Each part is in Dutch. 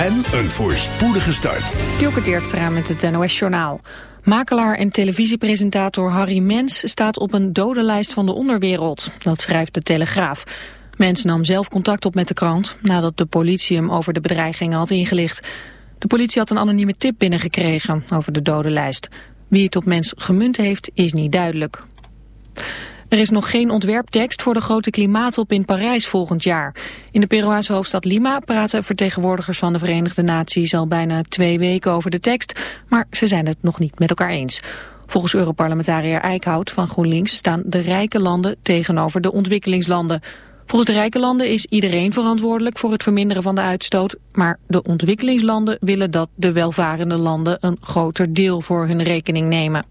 en een voorspoedige start. Dielke Teertstra met het NOS-journaal. Makelaar en televisiepresentator Harry Mens staat op een dodenlijst van de onderwereld. Dat schrijft de Telegraaf. Mens nam zelf contact op met de krant nadat de politie hem over de bedreigingen had ingelicht. De politie had een anonieme tip binnengekregen over de dodenlijst. Wie het op Mens gemunt heeft is niet duidelijk. Er is nog geen ontwerptekst voor de grote klimaattop in Parijs volgend jaar. In de Peruaanse hoofdstad Lima praten vertegenwoordigers van de Verenigde Naties al bijna twee weken over de tekst, maar ze zijn het nog niet met elkaar eens. Volgens Europarlementariër Eickhout van GroenLinks staan de rijke landen tegenover de ontwikkelingslanden. Volgens de rijke landen is iedereen verantwoordelijk voor het verminderen van de uitstoot, maar de ontwikkelingslanden willen dat de welvarende landen een groter deel voor hun rekening nemen.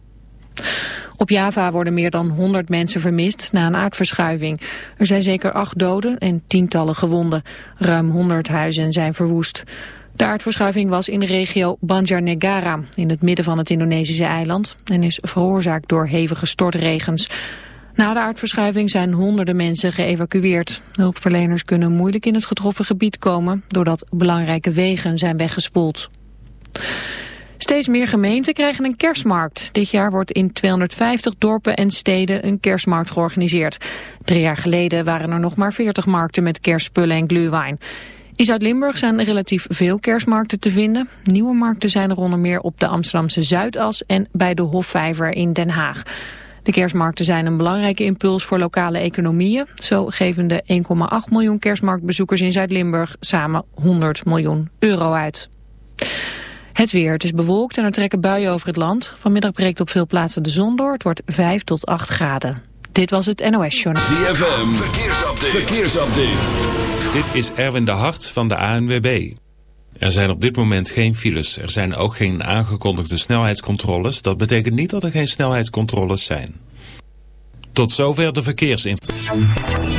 Op Java worden meer dan 100 mensen vermist na een aardverschuiving. Er zijn zeker acht doden en tientallen gewonden. Ruim 100 huizen zijn verwoest. De aardverschuiving was in de regio Banjarnegara, in het midden van het Indonesische eiland, en is veroorzaakt door hevige stortregens. Na de aardverschuiving zijn honderden mensen geëvacueerd. Hulpverleners kunnen moeilijk in het getroffen gebied komen, doordat belangrijke wegen zijn weggespoeld. Steeds meer gemeenten krijgen een kerstmarkt. Dit jaar wordt in 250 dorpen en steden een kerstmarkt georganiseerd. Drie jaar geleden waren er nog maar 40 markten met kerstspullen en glühwein. In Zuid-Limburg zijn relatief veel kerstmarkten te vinden. Nieuwe markten zijn er onder meer op de Amsterdamse Zuidas en bij de Hofvijver in Den Haag. De kerstmarkten zijn een belangrijke impuls voor lokale economieën. Zo geven de 1,8 miljoen kerstmarktbezoekers in Zuid-Limburg samen 100 miljoen euro uit. Het weer. Het is bewolkt en er trekken buien over het land. Vanmiddag breekt op veel plaatsen de zon door. Het wordt 5 tot 8 graden. Dit was het NOS Journal. ZFM. Verkeersupdate. Verkeersupdate. Dit is Erwin de Hart van de ANWB. Er zijn op dit moment geen files. Er zijn ook geen aangekondigde snelheidscontroles. Dat betekent niet dat er geen snelheidscontroles zijn. Tot zover de verkeersinformatie.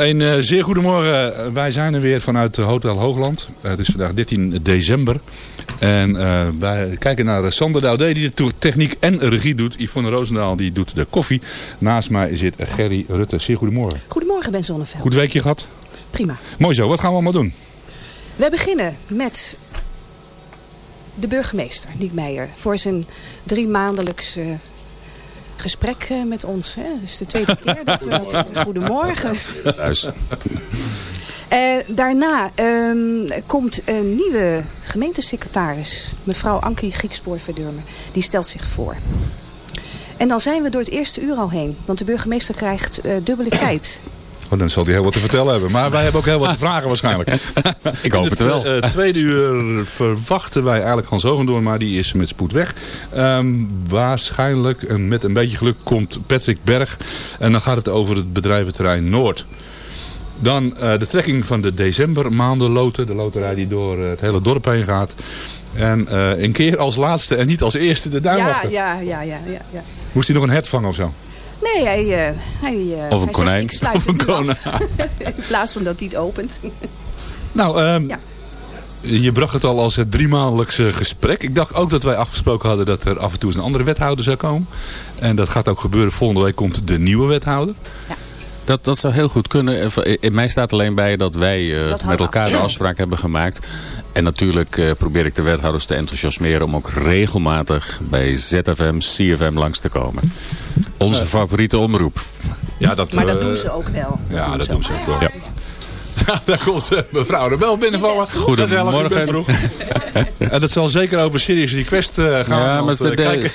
Een uh, zeer goedemorgen. Wij zijn er weer vanuit Hotel Hoogland. Uh, het is vandaag 13 december. En uh, wij kijken naar Sander Doude die de techniek en regie doet. Yvonne Roosendaal die doet de koffie. Naast mij zit Gerry Rutte. Zeer goedemorgen. Goedemorgen Ben Zonneveld. Goed weekje gehad? Prima. Mooi zo. Wat gaan we allemaal doen? We beginnen met de burgemeester, Niek Meijer. Voor zijn drie maandelijks gesprek uh, met ons. Hè? Het is de tweede keer dat we dat... Goedemorgen. Thuis. Uh, daarna um, komt een nieuwe gemeentesecretaris. Mevrouw Ankie Griekspoor-Verdurmen. Die stelt zich voor. En dan zijn we door het eerste uur al heen. Want de burgemeester krijgt uh, dubbele tijd. Oh, dan zal hij heel wat te vertellen hebben. Maar wij hebben ook heel wat te vragen waarschijnlijk. Ik hoop het wel. Het uh, tweede uur verwachten wij eigenlijk Hans Hogendoorn, maar die is met spoed weg. Um, waarschijnlijk, en met een beetje geluk, komt Patrick Berg. En dan gaat het over het bedrijventerrein Noord. Dan uh, de trekking van de decembermaandenloten. De loterij die door uh, het hele dorp heen gaat. En uh, een keer als laatste en niet als eerste de duimwachter. Ja, ja, ja, ja, ja. Moest hij nog een het vangen of zo? Nee, hij, uh, hij, uh, of een hij konijn. Zegt, ik sluit of een konijn. In plaats van dat hij het opent. Nou, um, ja. je bracht het al als het driemaandelijkse gesprek. Ik dacht ook dat wij afgesproken hadden dat er af en toe eens een andere wethouder zou komen. En dat gaat ook gebeuren. Volgende week komt de nieuwe wethouder. Ja. Dat, dat zou heel goed kunnen. In mij staat alleen bij dat wij uh, dat met elkaar af. de afspraak hebben gemaakt. En natuurlijk uh, probeer ik de wethouders te enthousiasmeren om ook regelmatig bij ZFM, CFM langs te komen. Onze uh, favoriete omroep. Ja, dat, maar dat doen ze ook wel. Ja, dat, dat doen ze ook wel. Ja. Ja, daar komt uh, mevrouw Rebel binnenvallen. Goedemorgen. Vroeg. en dat zal zeker over Serious Request gaan. Ja, maar de, de,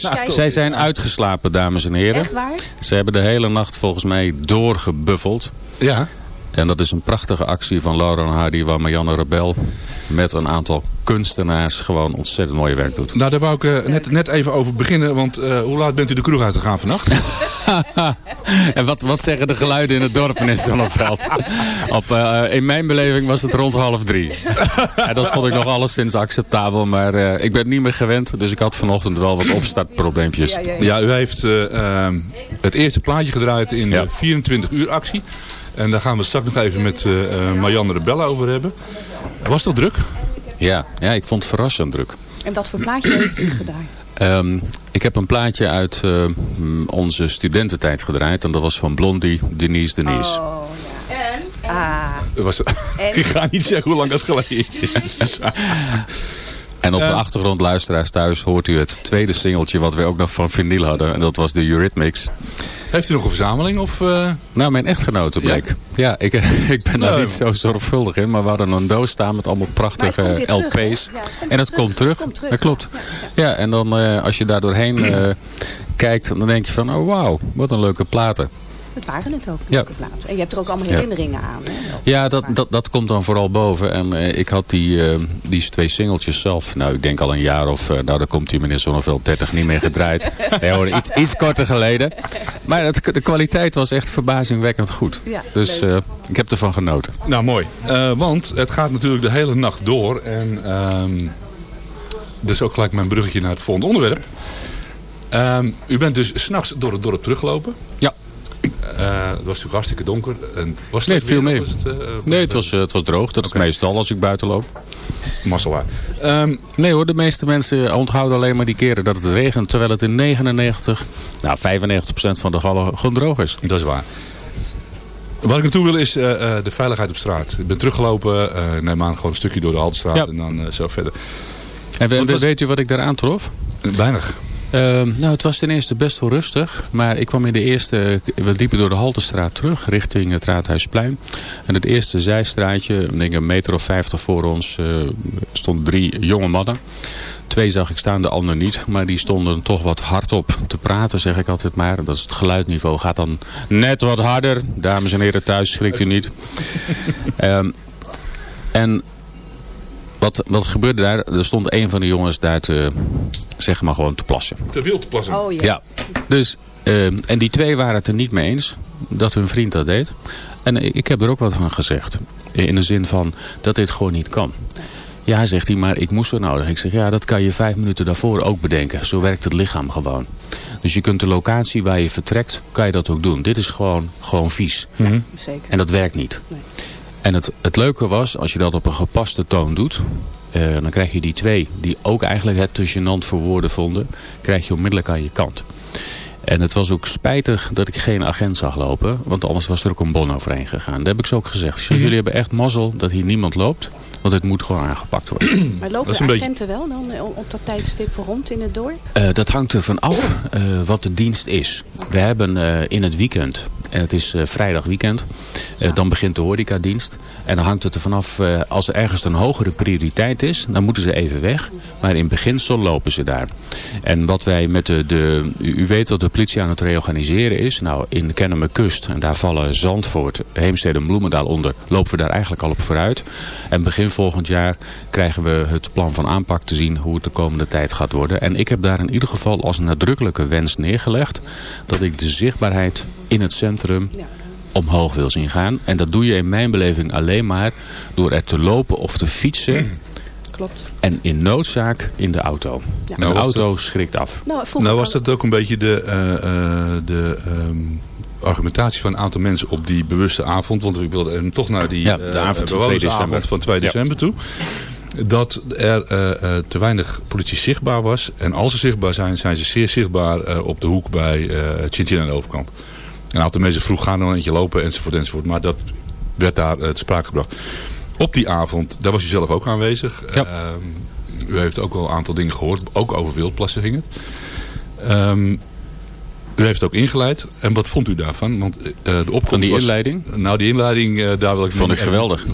kijk, zij zijn uitgeslapen, dames en heren. Echt waar? Ze hebben de hele nacht volgens mij doorgebuffeld. Ja. En dat is een prachtige actie van Laura en Hardy, waar Marianne Rebel met een aantal kunstenaars gewoon ontzettend mooie werk doet. Nou, daar wou ik uh, net, net even over beginnen, want uh, hoe laat bent u de kroeg uit te gaan vannacht? en wat, wat zeggen de geluiden in het dorp, meneer Zonneveld? Op, uh, in mijn beleving was het rond half drie. en dat vond ik nog alleszins acceptabel, maar ik ben het niet meer gewend, dus ik had vanochtend wel wat opstartprobleempjes. Ja, ja, ja. ja u heeft het eerste plaatje gedraaid in de 24 uur actie. En daar gaan we straks nog even met Marianne Rebelle over hebben. Was dat druk? Ja, ja, ik vond het verrassend druk. En wat voor plaatje heeft u gedraaid? Um, ik heb een plaatje uit uh, onze studententijd gedraaid. En dat was van Blondie, Denise Denise. Oh, ja. En? Ah. Was, en? ik ga niet zeggen hoe lang dat geleden is. En op de achtergrond, luisteraars thuis, hoort u het tweede singeltje wat we ook nog van vinyl hadden. En dat was de Eurythmics. Heeft u nog een verzameling? Of, uh... Nou, mijn echtgenote bleek. Ja, ja ik, ik ben daar niet zo zorgvuldig in. Maar we hadden een doos staan met allemaal prachtige LP's. Ja, en het komt terug. Komt terug. Dat klopt. Ja, ja. en dan uh, als je daar doorheen uh, kijkt, dan denk je van, oh wauw, wat een leuke platen. Het waren het ook, ja. En je hebt er ook allemaal herinneringen aan. Hè? Ja, dat, dat, dat komt dan vooral boven. En uh, ik had die, uh, die twee singeltjes zelf, nou ik denk al een jaar of, uh, nou daar komt die meneer Zonneveld 30 niet meer gedraaid. nee hoor, iets, iets korter geleden. Maar het, de kwaliteit was echt verbazingwekkend goed. Ja, dus ik heb ervan genoten. Nou mooi, want het gaat natuurlijk de hele nacht door. En dat is ook gelijk mijn bruggetje naar het volgende onderwerp. Um, u bent dus s'nachts door het dorp teruggelopen. Ja. Uh, het was natuurlijk hartstikke donker. En was nee, veel meer. Het, uh, nee, het was, uh, het was droog. Dat okay. is meestal als ik buiten loop. Masselaar. Um, nee hoor, de meeste mensen onthouden alleen maar die keren dat het regent. Terwijl het in 99, nou 95% van de gevallen gewoon droog is. Dat is waar. Wat ik naartoe wil is de veiligheid op straat. Ik ben teruggelopen, neem aan gewoon een stukje door de Haltestraat ja. en dan zo verder. En we, was... weet u wat ik daar aantrof? Weinig. Uh, nou, het was ten eerste best wel rustig. Maar ik kwam in de eerste, we liepen door de Haltestraat terug richting het Raadhuisplein. En het eerste zijstraatje, ik denk een meter of vijftig voor ons, uh, stonden drie jonge mannen. Twee zag ik staan, de ander niet. Maar die stonden toch wat hardop te praten, zeg ik altijd maar. Dat is het geluidniveau gaat dan net wat harder. Dames en heren thuis, schrikt u niet. um, en wat, wat gebeurde daar? Er stond een van de jongens daar te, zeg maar gewoon te plassen. Te veel te plassen? Oh, ja. ja. Dus, uh, en die twee waren het er niet mee eens dat hun vriend dat deed. En ik heb er ook wat van gezegd. In de zin van dat dit gewoon niet kan. Ja, zegt hij, maar ik moest zo nodig. Ik zeg, ja, dat kan je vijf minuten daarvoor ook bedenken. Zo werkt het lichaam gewoon. Dus je kunt de locatie waar je vertrekt, kan je dat ook doen. Dit is gewoon, gewoon vies. Zeker. En dat werkt niet. Nee. En het, het leuke was, als je dat op een gepaste toon doet... eh, dan krijg je die twee, die ook eigenlijk het te gênant voor woorden vonden... krijg je onmiddellijk aan je kant. En het was ook spijtig dat ik geen agent zag lopen. Want anders was er ook een bon overheen gegaan. Dat heb ik ze ook gezegd. Mhm. Jullie hebben echt mazzel dat hier niemand loopt. Want het moet gewoon aangepakt worden. Maar lopen de beetje- agenten wel dan eh, op dat tijdstip rond in het door? Eh, dat hangt ervan af eh, wat de dienst is. We hebben eh, in het weekend, en het is eh, vrijdag weekend, eh, dan begint de horecadienst. En dan hangt het ervan af, eh, als er ergens een hogere prioriteit is, dan moeten ze even weg. Maar in beginsel lopen ze daar. En wat wij met de, de u u weet dat de politie aan het reorganiseren is. Nou, in Kennemer Kust, en daar vallen Zandvoort, Heemstede en Bloemendaal onder, lopen we daar eigenlijk al op vooruit. En begin volgend jaar krijgen we het plan van aanpak te zien hoe het de komende tijd gaat worden. En ik heb daar in ieder geval als nadrukkelijke wens neergelegd dat ik de zichtbaarheid in het centrum omhoog wil zien gaan. En dat doe je in mijn beleving alleen maar door er te lopen of te fietsen. Klopt. En in noodzaak in de auto. Ja. Een Nou auto schrikt af. Nou, Nou was dat ook een beetje de, eh, eh, de ehm, argumentatie van een aantal mensen op die bewuste avond. Want ik wilde hem toch naar die Ja, eh, de avond van 2 bewonersavond december. van 2 Ja. december toe. Dat er eh, eh, te weinig politie zichtbaar was. En als ze zichtbaar zijn, zijn ze zeer zichtbaar eh, op de hoek bij uh, Chin aan de overkant. Een aantal mensen vroeg gaan nog een eentje lopen enzovoort enzovoort. Maar dat werd daar te sprake gebracht. Op die avond, daar was u zelf ook aanwezig. Ja. Ehm, u heeft ook al een aantal dingen gehoord. Ook over wildplassen ging het. Ehm, u heeft ook ingeleid. En wat vond u daarvan? Want, uh, de opkomst Van die was- inleiding? nou, die inleiding, uh, daar wil ik... Vond ik geweldig.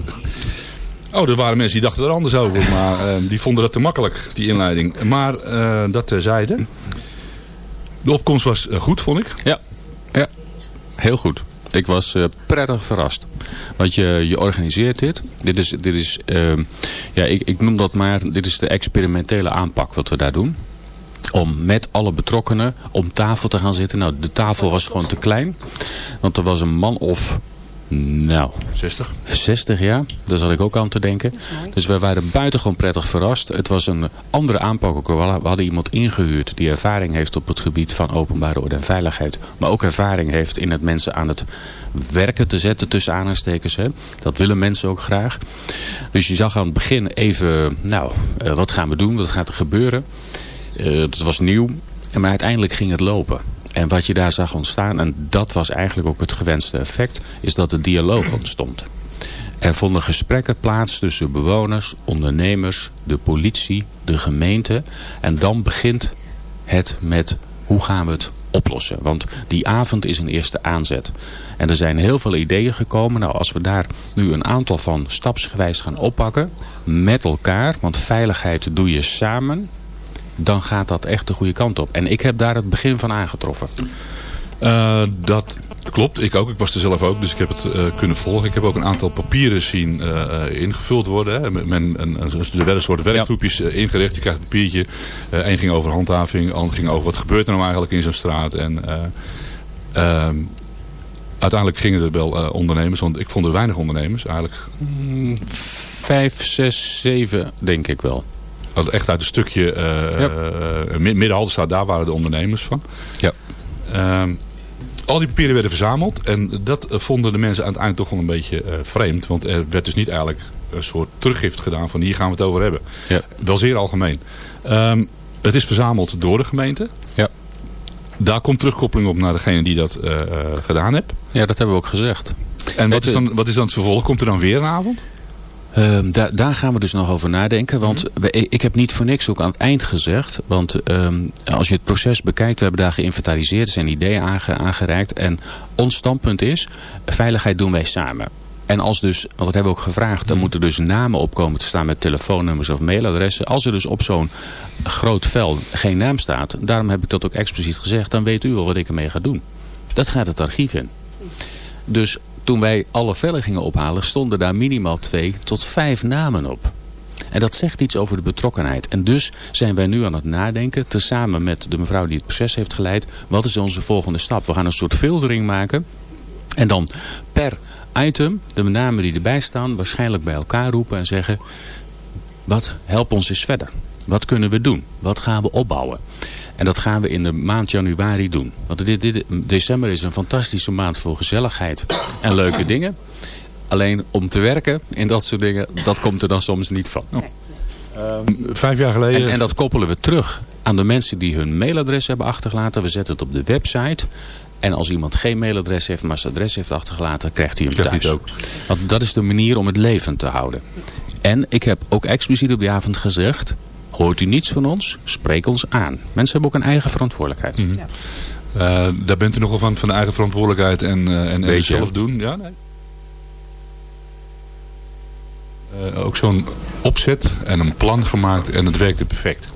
Oh, er waren mensen die dachten er anders over. Maar uh, die vonden dat te makkelijk, die inleiding. Maar dat terzijde. De opkomst was goed, vond ik. Ja, ja. heel goed. Ik was prettig verrast. Want je, je organiseert dit. Dit is, dit is uh, ja, ik, ik noem dat maar, dit is de experimentele aanpak wat we daar doen. Om met alle betrokkenen om tafel te gaan zitten. Nou, de tafel was gewoon te klein. Want er was een man of, nou... 60. 60 jaar, daar zat ik ook aan te denken. Dus we waren buitengewoon prettig verrast. Het was een andere aanpak ook. We hadden iemand ingehuurd die ervaring heeft op het gebied van openbare orde en veiligheid. Maar ook ervaring heeft in het mensen aan het werken te zetten tussen aanhalingstekens. Hè. Dat willen mensen ook graag. Dus je zag aan het begin even, nou, uh, wat gaan we doen? Wat gaat er gebeuren? Uh, dat was nieuw. Maar uiteindelijk ging het lopen. En wat je daar zag ontstaan, en dat was eigenlijk ook het gewenste effect, is dat de dialoog ontstond. Er vonden gesprekken plaats tussen bewoners, ondernemers, de politie, de gemeente. En dan begint het met hoe gaan we het oplossen. Want die avond is een eerste aanzet. En er zijn heel veel ideeën gekomen. Nou, als we daar nu een aantal van stapsgewijs gaan oppakken, met elkaar, want veiligheid doe je samen dan gaat dat echt de goede kant op. En ik heb daar het begin van aangetroffen. Uh, dat klopt, ik ook. Ik was er zelf ook, dus ik heb het uh, kunnen volgen. Ik heb ook een aantal papieren zien uh, ingevuld worden. Hè. Men, een, er werden een soort werkgroepjes ja. ingericht. Je krijgt een papiertje. Eén ging over handhaving, ander ging over wat gebeurt er nou eigenlijk in zo'n straat. En ehm, uiteindelijk gingen er wel ondernemers, want ik vond er weinig ondernemers eigenlijk. Mm, vijf, zes, zeven denk ik wel. Echt uit een stukje uh, ja. uh, Midden-Haldenstraat, daar waren de ondernemers van. Ja. Uh, al die papieren werden verzameld. En dat vonden de mensen aan het eind toch wel een beetje uh, vreemd. Want er werd dus niet eigenlijk een soort teruggift gedaan van hier gaan we het over hebben. Ja. Wel zeer algemeen. Um, het is verzameld door de gemeente. Ja. Daar komt terugkoppeling op naar degene die dat uh, gedaan heeft. Ja, dat hebben we ook gezegd. En wat is, dan, wat is dan het vervolg? Komt er dan weer een avond? Uh, daar, daar gaan we dus nog over nadenken. Want we, ik heb niet voor niks ook aan het eind gezegd. Want um, als je het proces bekijkt, we hebben daar geïnventariseerd, zijn ideeën aange, aangereikt. En ons standpunt is, veiligheid doen wij samen. En als dus, want dat hebben we ook gevraagd, dan moeten dus namen opkomen te staan met telefoonnummers of mailadressen. Als er dus op zo'n groot vel geen naam staat, daarom heb ik dat ook expliciet gezegd, dan weet u wel wat ik ermee ga doen. Dat gaat het archief in. Dus toen wij alle vellen gingen ophalen, stonden daar minimaal twee tot vijf namen op. En dat zegt iets over de betrokkenheid. En dus zijn wij nu aan het nadenken, tezamen met de mevrouw die het proces heeft geleid, wat is onze volgende stap? We gaan een soort filtering maken. En dan per item de namen die erbij staan waarschijnlijk bij elkaar roepen en zeggen... wat help ons eens verder? Wat kunnen we doen? Wat gaan we opbouwen? En dat gaan we in de maand januari doen. Want dit, dit, december is een fantastische maand voor gezelligheid en leuke dingen. Alleen om te werken in dat soort dingen, dat komt er dan soms niet van. Vijf jaar geleden... En, en dat koppelen we terug aan de mensen die hun mailadres hebben achtergelaten. We zetten het op de website. En als iemand geen mailadres heeft, maar zijn adres heeft achtergelaten, krijgt hij hem Krijgt thuis. ook. Want dat is de manier om het levend te houden. En ik heb ook expliciet op die avond gezegd, hoort u niets van ons, spreek ons aan. Mensen hebben ook een eigen verantwoordelijkheid. Mhm. Eh, daar bent u nogal van, van de eigen verantwoordelijkheid en, eh, en, en zelf doen. Ja, nee. Eh, ook zo'n opzet en een plan gemaakt en het werkte perfect.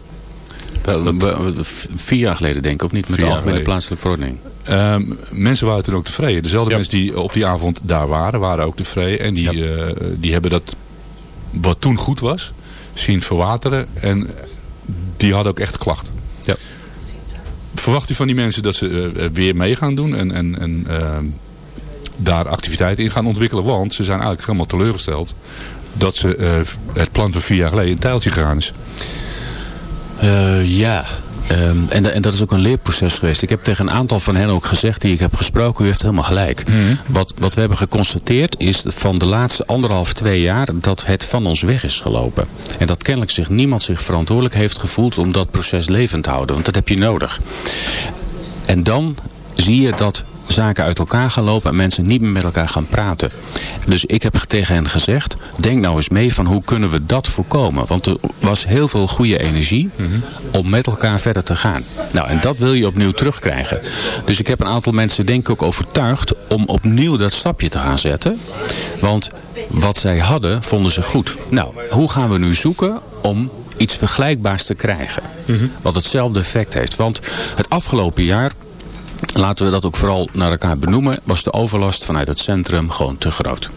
We- we- vier jaar geleden denk ik, of niet? Met de algemene plaatselijke verordening. Ehm, mensen waren toen ook tevreden. Dezelfde Ja. mensen die op die avond daar waren, waren ook tevreden. En die, eh, die hebben dat, wat toen goed was, zien verwateren. En die hadden ook echt klachten. Ja. Verwacht u van die mensen dat ze eh, weer mee gaan doen en, en, en ehm, daar activiteiten in gaan ontwikkelen? Want ze zijn eigenlijk helemaal teleurgesteld dat ze, eh, het plan van vier jaar geleden een tijltje gegaan is. Eh, ja, Ehm, en, en dat is ook een leerproces geweest. Ik heb tegen een aantal van hen ook gezegd die ik heb gesproken. U heeft helemaal gelijk. Wat, wat we hebben geconstateerd is van de laatste anderhalf, twee jaar dat het van ons weg is gelopen. En dat kennelijk zich niemand zich verantwoordelijk heeft gevoeld om dat proces levend te houden. Want dat heb je nodig. En dan zie je dat zaken uit elkaar gaan lopen en mensen niet meer met elkaar gaan praten. Dus ik heb tegen hen gezegd, denk nou eens mee van hoe kunnen we dat voorkomen. Want er was heel veel goede energie om met elkaar verder te gaan. Nou, en dat wil je opnieuw terugkrijgen. Dus ik heb een aantal mensen denk ik ook overtuigd om opnieuw dat stapje te gaan zetten. Want wat zij hadden, vonden ze goed. Nou, hoe gaan we nu zoeken om iets vergelijkbaars te krijgen? Wat hetzelfde effect heeft. Want het afgelopen jaar laten we dat ook vooral naar elkaar benoemen, was de overlast vanuit het centrum gewoon te groot.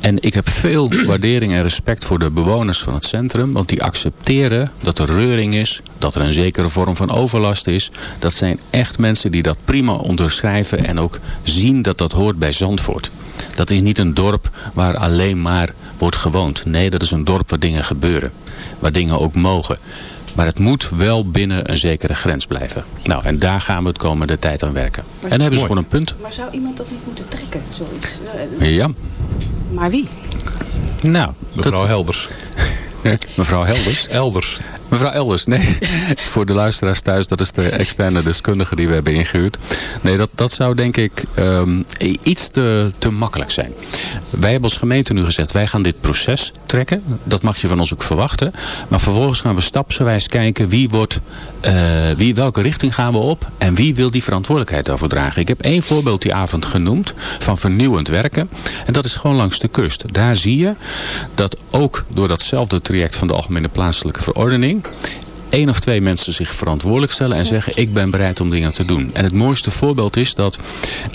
En ik heb veel waardering en respect voor de bewoners van het centrum, want die accepteren dat er reuring is, dat er een zekere vorm van overlast is. Dat zijn echt mensen die dat prima onderschrijven en ook zien dat dat hoort bij Zandvoort. Dat is niet een dorp waar alleen maar wordt gewoond. Nee, dat is een dorp waar dingen gebeuren. Waar dingen ook mogen. Maar het moet wel binnen een zekere grens blijven. Nou, en daar gaan we het komende tijd aan werken. En dan hebben ze gewoon een punt. Maar zou iemand dat niet moeten trekken, zoiets? Ja. Maar wie? Nou, Mevrouw Helders. Mevrouw Helders? Elders. Mevrouw Elders, nee. Voor de luisteraars thuis, dat is de externe deskundige die we hebben ingehuurd. Nee, dat, dat zou denk ik ehm, iets te, te makkelijk zijn. Wij hebben als gemeente nu gezegd, wij gaan dit proces trekken. Dat mag je van ons ook verwachten. Maar vervolgens gaan we stapsgewijs kijken wie wordt, eh, wie, welke richting gaan we op en wie wil die verantwoordelijkheid daarvoor dragen. Ik heb één voorbeeld die avond genoemd van vernieuwend werken. En dat is gewoon langs de kust. Daar zie je dat ook door datzelfde traject van de Algemene Plaatselijke Verordening één of twee mensen zich verantwoordelijk stellen en zeggen ik ben bereid om dingen te doen. En het mooiste voorbeeld is dat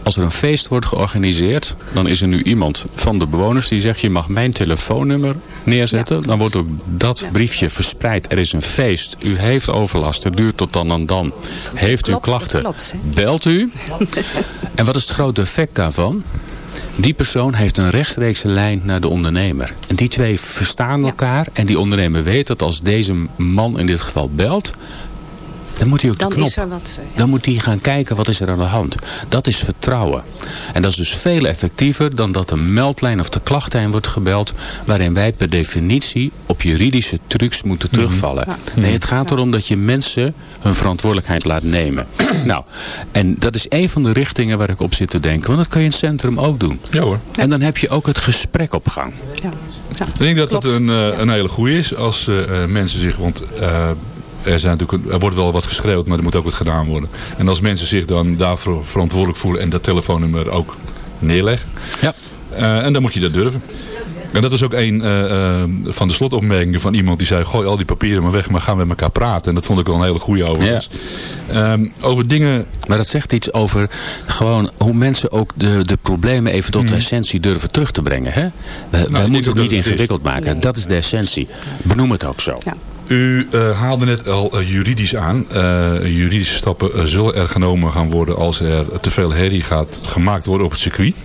als er een feest wordt georganiseerd, dan is er nu iemand van de bewoners die zegt je mag mijn telefoonnummer neerzetten. Dan wordt ook dat briefje verspreid. Er is een feest, u heeft overlast, het duurt tot dan en dan. Heeft u klachten, belt u. En wat is het grote effect daarvan? Die persoon heeft een rechtstreekse lijn naar de ondernemer. En die twee verstaan elkaar. En die ondernemer weet dat als deze man in dit geval belt... dan moet hij ook Dan de knop. is er wat, eh, ja. Dan moet hij gaan kijken wat is er aan de hand. Dat is vertrouwen. En dat is dus veel effectiever dan dat de meldlijn of de klachtlijn wordt gebeld... waarin wij per definitie op juridische trucs moeten terugvallen. Nee, het gaat erom dat je mensen hun verantwoordelijkheid laat nemen. nou, en dat is een van de richtingen waar ik op zit te denken. Want dat kan je in het centrum ook doen. Ja hoor. En dan heb je ook het gesprek op gang. Ja. Ja. Ik denk dat het Klopt. een, eh, een hele goede is als eh, eh, mensen zich... Want eh, er, zijn natuurlijk, er wordt wel wat geschreeuwd, maar er moet ook wat gedaan worden. En als mensen zich dan daarvoor verantwoordelijk voelen... en dat telefoonnummer ook neerleggen... Ja. eh, en dan moet je dat durven. En dat is ook een eh, eh, van de slotopmerkingen van iemand die zei... gooi al die papieren maar weg, maar gaan we met elkaar praten. En dat vond ik wel een hele goede overigens. Ehm, over dingen... Maar dat zegt iets over gewoon hoe mensen ook de, de problemen even tot de essentie durven terug te brengen. Hè? We. Nou, moeten het niet ingewikkeld maken. Dat is de essentie. Benoem het ook zo. Ja. U eh, haalde net al eh, juridisch aan. Eh, juridische stappen zullen er genomen gaan worden als er te veel herrie gaat gemaakt worden op het circuit.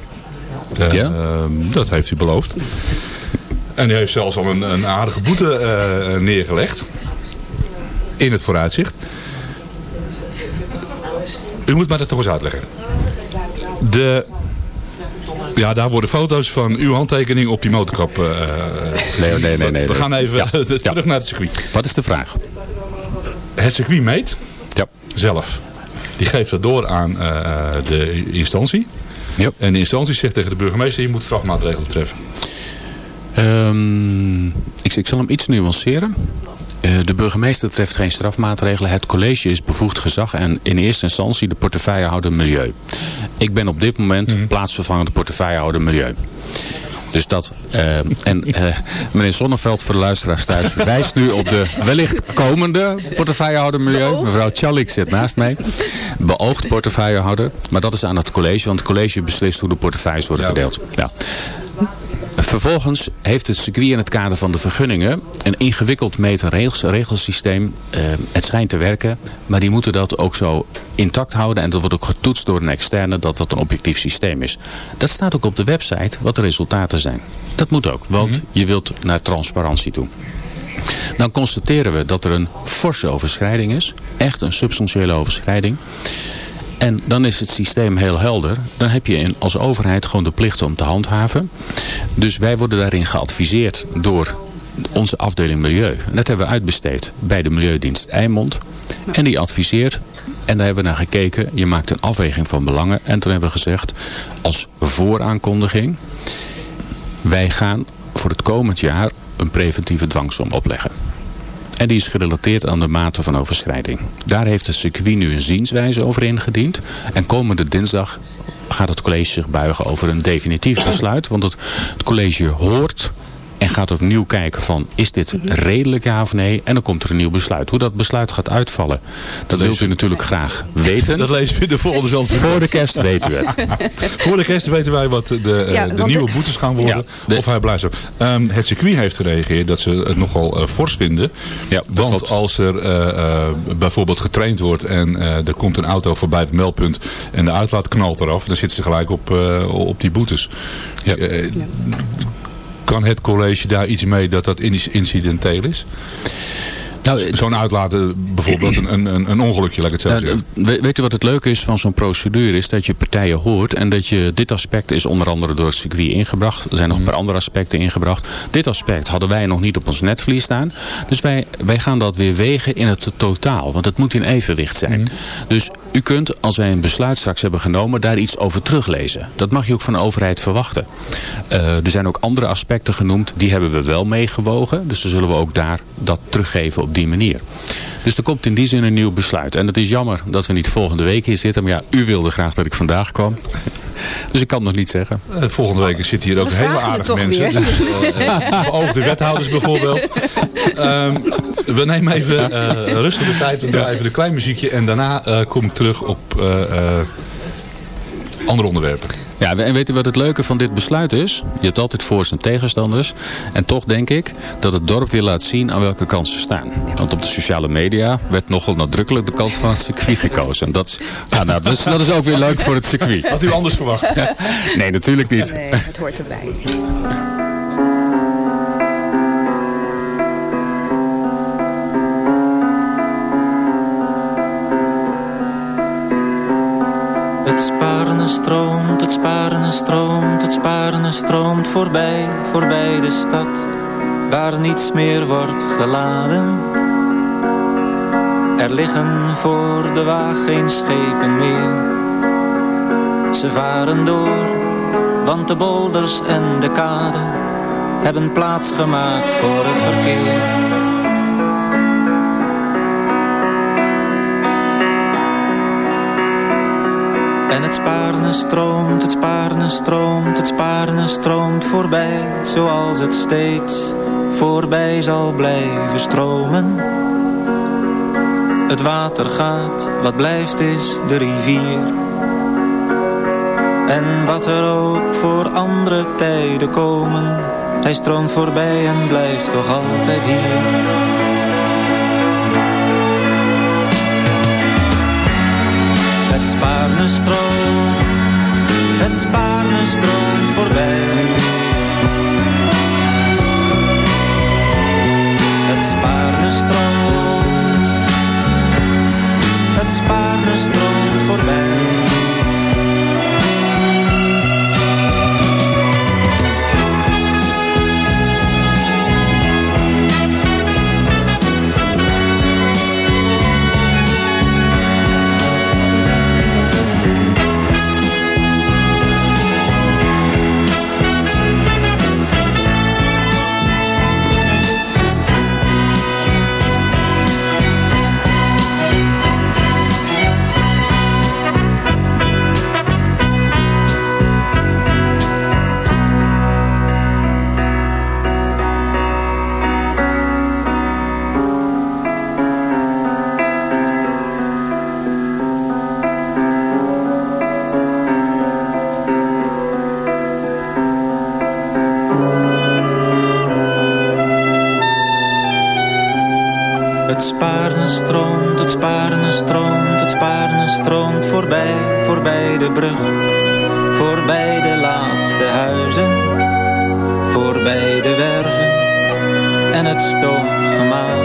Ja. dat heeft u beloofd. En die heeft zelfs al een, een aardige boete neergelegd. In het vooruitzicht. U moet mij dat toch eens uitleggen. De, ja, daar worden foto's van uw handtekening op die motorkap. eh, Nee, nee, nee. nee we gaan even Ja. terug naar het circuit. Wat is de vraag? Het circuit meet Ja. zelf. Die geeft dat door aan eh, de instantie. Ja. En de instantie zegt tegen de burgemeester, je moet strafmaatregelen treffen. Ehm, ik, ik zal hem iets nuanceren. Eh, de burgemeester treft geen strafmaatregelen. Het college is bevoegd gezag en in eerste instantie de portefeuillehouder milieu. Ik ben op dit moment plaatsvervangende portefeuillehouder milieu. Dus dat, eh, en eh, meneer Zonneveld voor de luisteraars thuis wijst nu op de wellicht komende portefeuillehouder milieu. Mevrouw Tjallik zit naast mij. Beoogd portefeuillehouder. Maar dat is aan het college, want het college beslist hoe de portefeuilles worden verdeeld. Ja. Vervolgens heeft het circuit in het kader van de vergunningen een ingewikkeld meterregelsysteem. Eh, het schijnt te werken, maar die moeten dat ook zo intact houden. En dat wordt ook getoetst door een externe dat dat een objectief systeem is. Dat staat ook op de website wat de resultaten zijn. Dat moet ook, want je wilt naar transparantie toe. Dan constateren we dat er een forse overschrijding is. Echt een substantiële overschrijding. En dan is het systeem heel helder. Dan heb je als overheid gewoon de plicht om te handhaven. Dus wij worden daarin geadviseerd door onze afdeling Milieu. Dat hebben we uitbesteed bij de Milieudienst Eimond. En die adviseert. En daar hebben we naar gekeken. Je maakt een afweging van belangen. En toen hebben we gezegd als vooraankondiging. Wij gaan voor het komend jaar een preventieve dwangsom opleggen. En die is gerelateerd aan de mate van overschrijding. Daar heeft het circuit nu een zienswijze over ingediend. En komende dinsdag gaat het college zich buigen over een definitief besluit. Want het, het college hoort en gaat opnieuw kijken van is dit redelijk ja of nee. En dan komt er een nieuw besluit. Hoe dat besluit gaat uitvallen, dat wilt u natuurlijk graag weten. Dat lezen we in de volgende zand. Voor de kerst weet u het. Voor de kerst weten wij wat de, eh, Ja, de nieuwe de- boetes gaan worden. Ja, de- Of hij blijft zo. Ehm, het circuit heeft gereageerd dat ze het nogal eh, fors vinden. Ja, dat Want klopt. als er eh, eh, bijvoorbeeld getraind wordt en eh, er komt een auto voorbij het meldpunt en de uitlaat knalt eraf, dan zitten ze gelijk op, eh, op die boetes. Ja. Kan het college daar iets mee dat dat in- incidenteel is? Nou, Zo'n uitlaten bijvoorbeeld een, een, een ongelukje, laat ik het zo Nou, zeggen. we- weet u wat het leuke is van zo'n procedure? Is dat je partijen hoort en dat je dit aspect is onder andere door het circuit ingebracht. Er zijn nog een paar andere aspecten ingebracht. Dit aspect hadden wij nog niet op ons netvlies staan. Dus wij, wij gaan dat weer wegen in het totaal. Want het moet in evenwicht zijn. Dus u kunt, als wij een besluit straks hebben genomen, daar iets over teruglezen. Dat mag je ook van de overheid verwachten. Eh, er zijn ook andere aspecten genoemd. Die hebben we wel meegewogen. Dus dan zullen we ook daar dat teruggeven op die manier. Dus er komt in die zin een nieuw besluit. En het is jammer dat we niet volgende week hier zitten. Maar ja, u wilde graag dat ik vandaag kwam. Dus ik kan het nog niet zeggen. Eh, Volgende week zitten hier ook We hele aardige mensen. weer. Dus, eh, eh, beoogde wethouders bijvoorbeeld. Ehm, we nemen even eh rustig de tijd. We doen even een klein muziekje. En daarna eh, kom ik terug op eh, eh, andere onderwerpen. Ja, en weet u wat het leuke van dit besluit is? Je hebt altijd voor's en tegenstanders. En toch denk ik dat het dorp weer laat zien aan welke kant ze staan. Want op de sociale media werd nogal nadrukkelijk de kant van het circuit gekozen. En dat is, ja, nou, dat is ook weer leuk voor het circuit. Had u anders verwacht? Nee, natuurlijk niet. Nee, het hoort erbij. Het Sparende stroomt, het Sparende stroomt, het Sparende stroomt voorbij, voorbij de stad, waar niets meer wordt geladen. Er liggen voor de waag geen schepen meer. Ze varen door, want de bolders en de kade hebben plaats gemaakt voor het verkeer. En het Spaarne stroomt, het Spaarne stroomt, het Spaarne stroomt voorbij, zoals het steeds voorbij zal blijven stromen. Het water gaat, wat blijft is de rivier. En wat er ook voor andere tijden komen, hij stroomt voorbij en blijft toch altijd hier. Het Spaarne stroomt voorbij. Spaarne stroomt, het Spaarne stroomt, het Spaarne stroomt voorbij, voorbij de brug. Voorbij de laatste huizen, voorbij de werven en het stoomgemaal.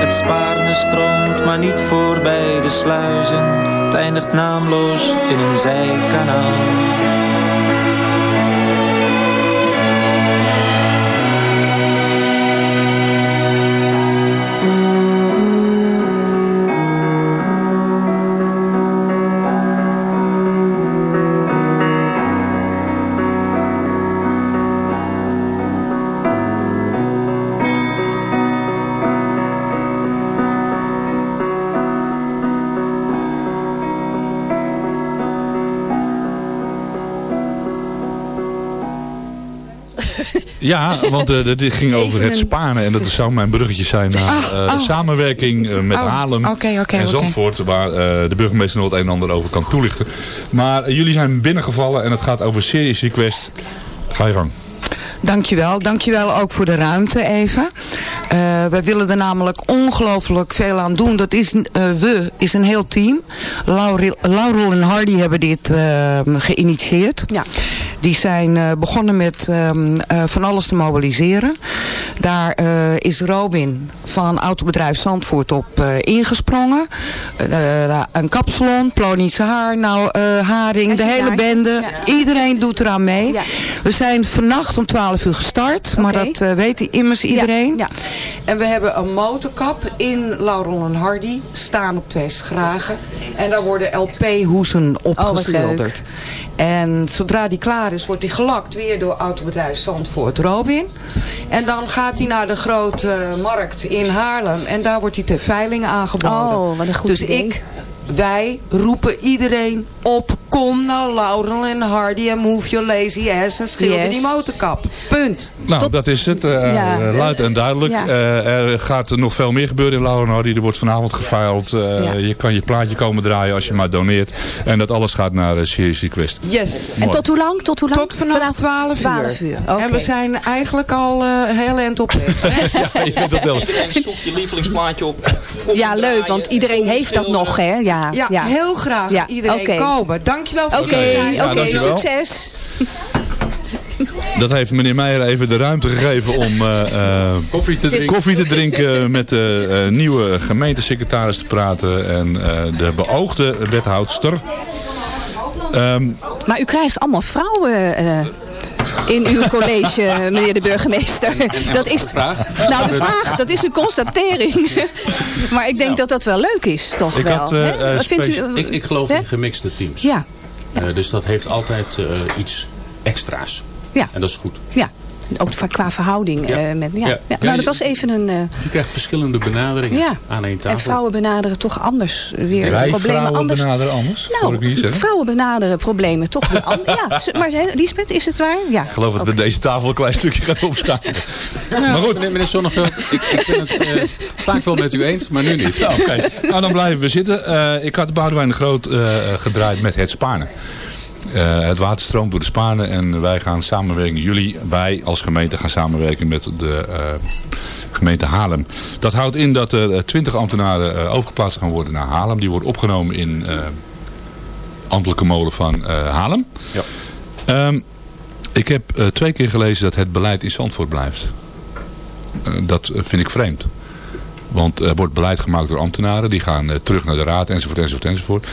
Het Spaarne stroomt, maar niet voorbij de sluizen. Het eindigt naamloos in een zijkanaal. Ja, want uh, dit ging over Even het Spanen. En dat zou mijn bruggetje zijn naar Ah, eh, de oh. samenwerking eh, met Oh, Haarlem en. Zandvoort. Waar eh, de burgemeester nog het een en ander over kan toelichten. Maar jullie zijn binnengevallen en het gaat over Serious Request. Ga je gang. Dankjewel. Dankjewel ook voor de ruimte even. Eh wij willen er namelijk ongelooflijk veel aan doen. Dat is, eh, we, is een heel team. Laurel, Laurel en Hardy hebben dit eh, geïnitieerd. Ja. Die zijn eh, begonnen met ehm, eh, van alles te mobiliseren. Daar eh, is Robin van autobedrijf Zandvoort op ingesprongen. Een kapsalon, Plonische Haar, nou, Haring, de hele bende. Ja. Iedereen doet eraan mee. Ja. We zijn vannacht om 12 uur gestart. Maar dat weet immers iedereen. Ja, En we hebben een motorkap in Laurel en Hardy. Staan op twee schragen. En daar worden LP-hoezen Oh, wat geschilderd. En zodra die klaar is, wordt die gelakt weer door autobedrijf Zandvoort Robin. En dan gaat hij naar de grote markt in Haarlem. En daar wordt hij ter veiling aangeboden. Oh, wat een goed dus idee. ik, wij roepen iedereen op. Kom naar Laurel en Hardy en move your lazy ass en schilder Yes. die motorkap. Punt. Nou, Tot- dat is het. eh, Ja. eh, luid en duidelijk. Ja. Eh, er gaat nog veel meer gebeuren in Lauwen Hardy. Er wordt vanavond gefeild. Eh, Ja. Je kan je plaatje komen draaien als je maar doneert. En dat alles gaat naar uh, Serious Request. Yes. En tot hoe lang? Tot hoe lang? Tot vanaf 12 uur. 12 uur. Oké. En we zijn eigenlijk al eh, heel eind op weg. ja, je bent dat wel. Iedereen zoekt je lievelingsplaatje op. Ja, leuk, want iedereen heeft dat nog, hè? Ja, Ja, ja. heel graag Ja, iedereen komen. Dankjewel voor tijd. Ja, oké, succes. Dat heeft meneer Meijer even de ruimte gegeven om eh, eh, Koffie te drinken. koffie te drinken, met de eh, nieuwe gemeentesecretaris te praten en eh, de beoogde wethoudster. Ehm, Maar u krijgt allemaal vrouwen eh, in uw college, meneer de burgemeester. Dat is, vraag? nou, de vraag, dat is een constatering. maar ik denk dat dat wel leuk is, toch Ik wel. had, eh, eh, Wat vindt u? Ik, ik geloof hè? in gemixte teams. Ja, Eh, dus dat heeft altijd iets extra's. Ja. En dat is goed. ja. Ook qua verhouding. Ja. eh, met, ja. Ja. Ja. Ja, Nou, dat je- was even een... eh, Je krijgt verschillende benaderingen ja. aan één tafel. En vrouwen benaderen toch anders weer wij problemen vrouwen anders. benaderen anders. hoor ik niet Nou, zeggen. vrouwen benaderen problemen toch weer anders. Ja, maar hè, Liesbeth, is het waar? Ja. Ik geloof dat we deze tafel een klein stukje gaan opschalen. maar goed. Meneer, Zonneveld, ik, ik ben het eh, vaak wel met u eens, maar nu niet. Oké, nou dan blijven we zitten. Eh, ik had Boudewijn de Groot eh, gedraaid met het Spanen. Eh, het water stroomt door de Spanen en wij gaan samenwerken. Jullie, wij als gemeente gaan samenwerken met de eh, gemeente Haarlem. Dat houdt in dat er twintig ambtenaren eh, overgeplaatst gaan worden naar Haarlem. Die worden opgenomen in eh ambtelijke molen van eh Haarlem. Ja. Ehm, ik heb eh, twee keer gelezen dat het beleid in Zandvoort blijft. Eh, dat eh, vind ik vreemd. Want er wordt beleid gemaakt door ambtenaren. Die gaan eh, terug naar de raad enzovoort enzovoort enzovoort.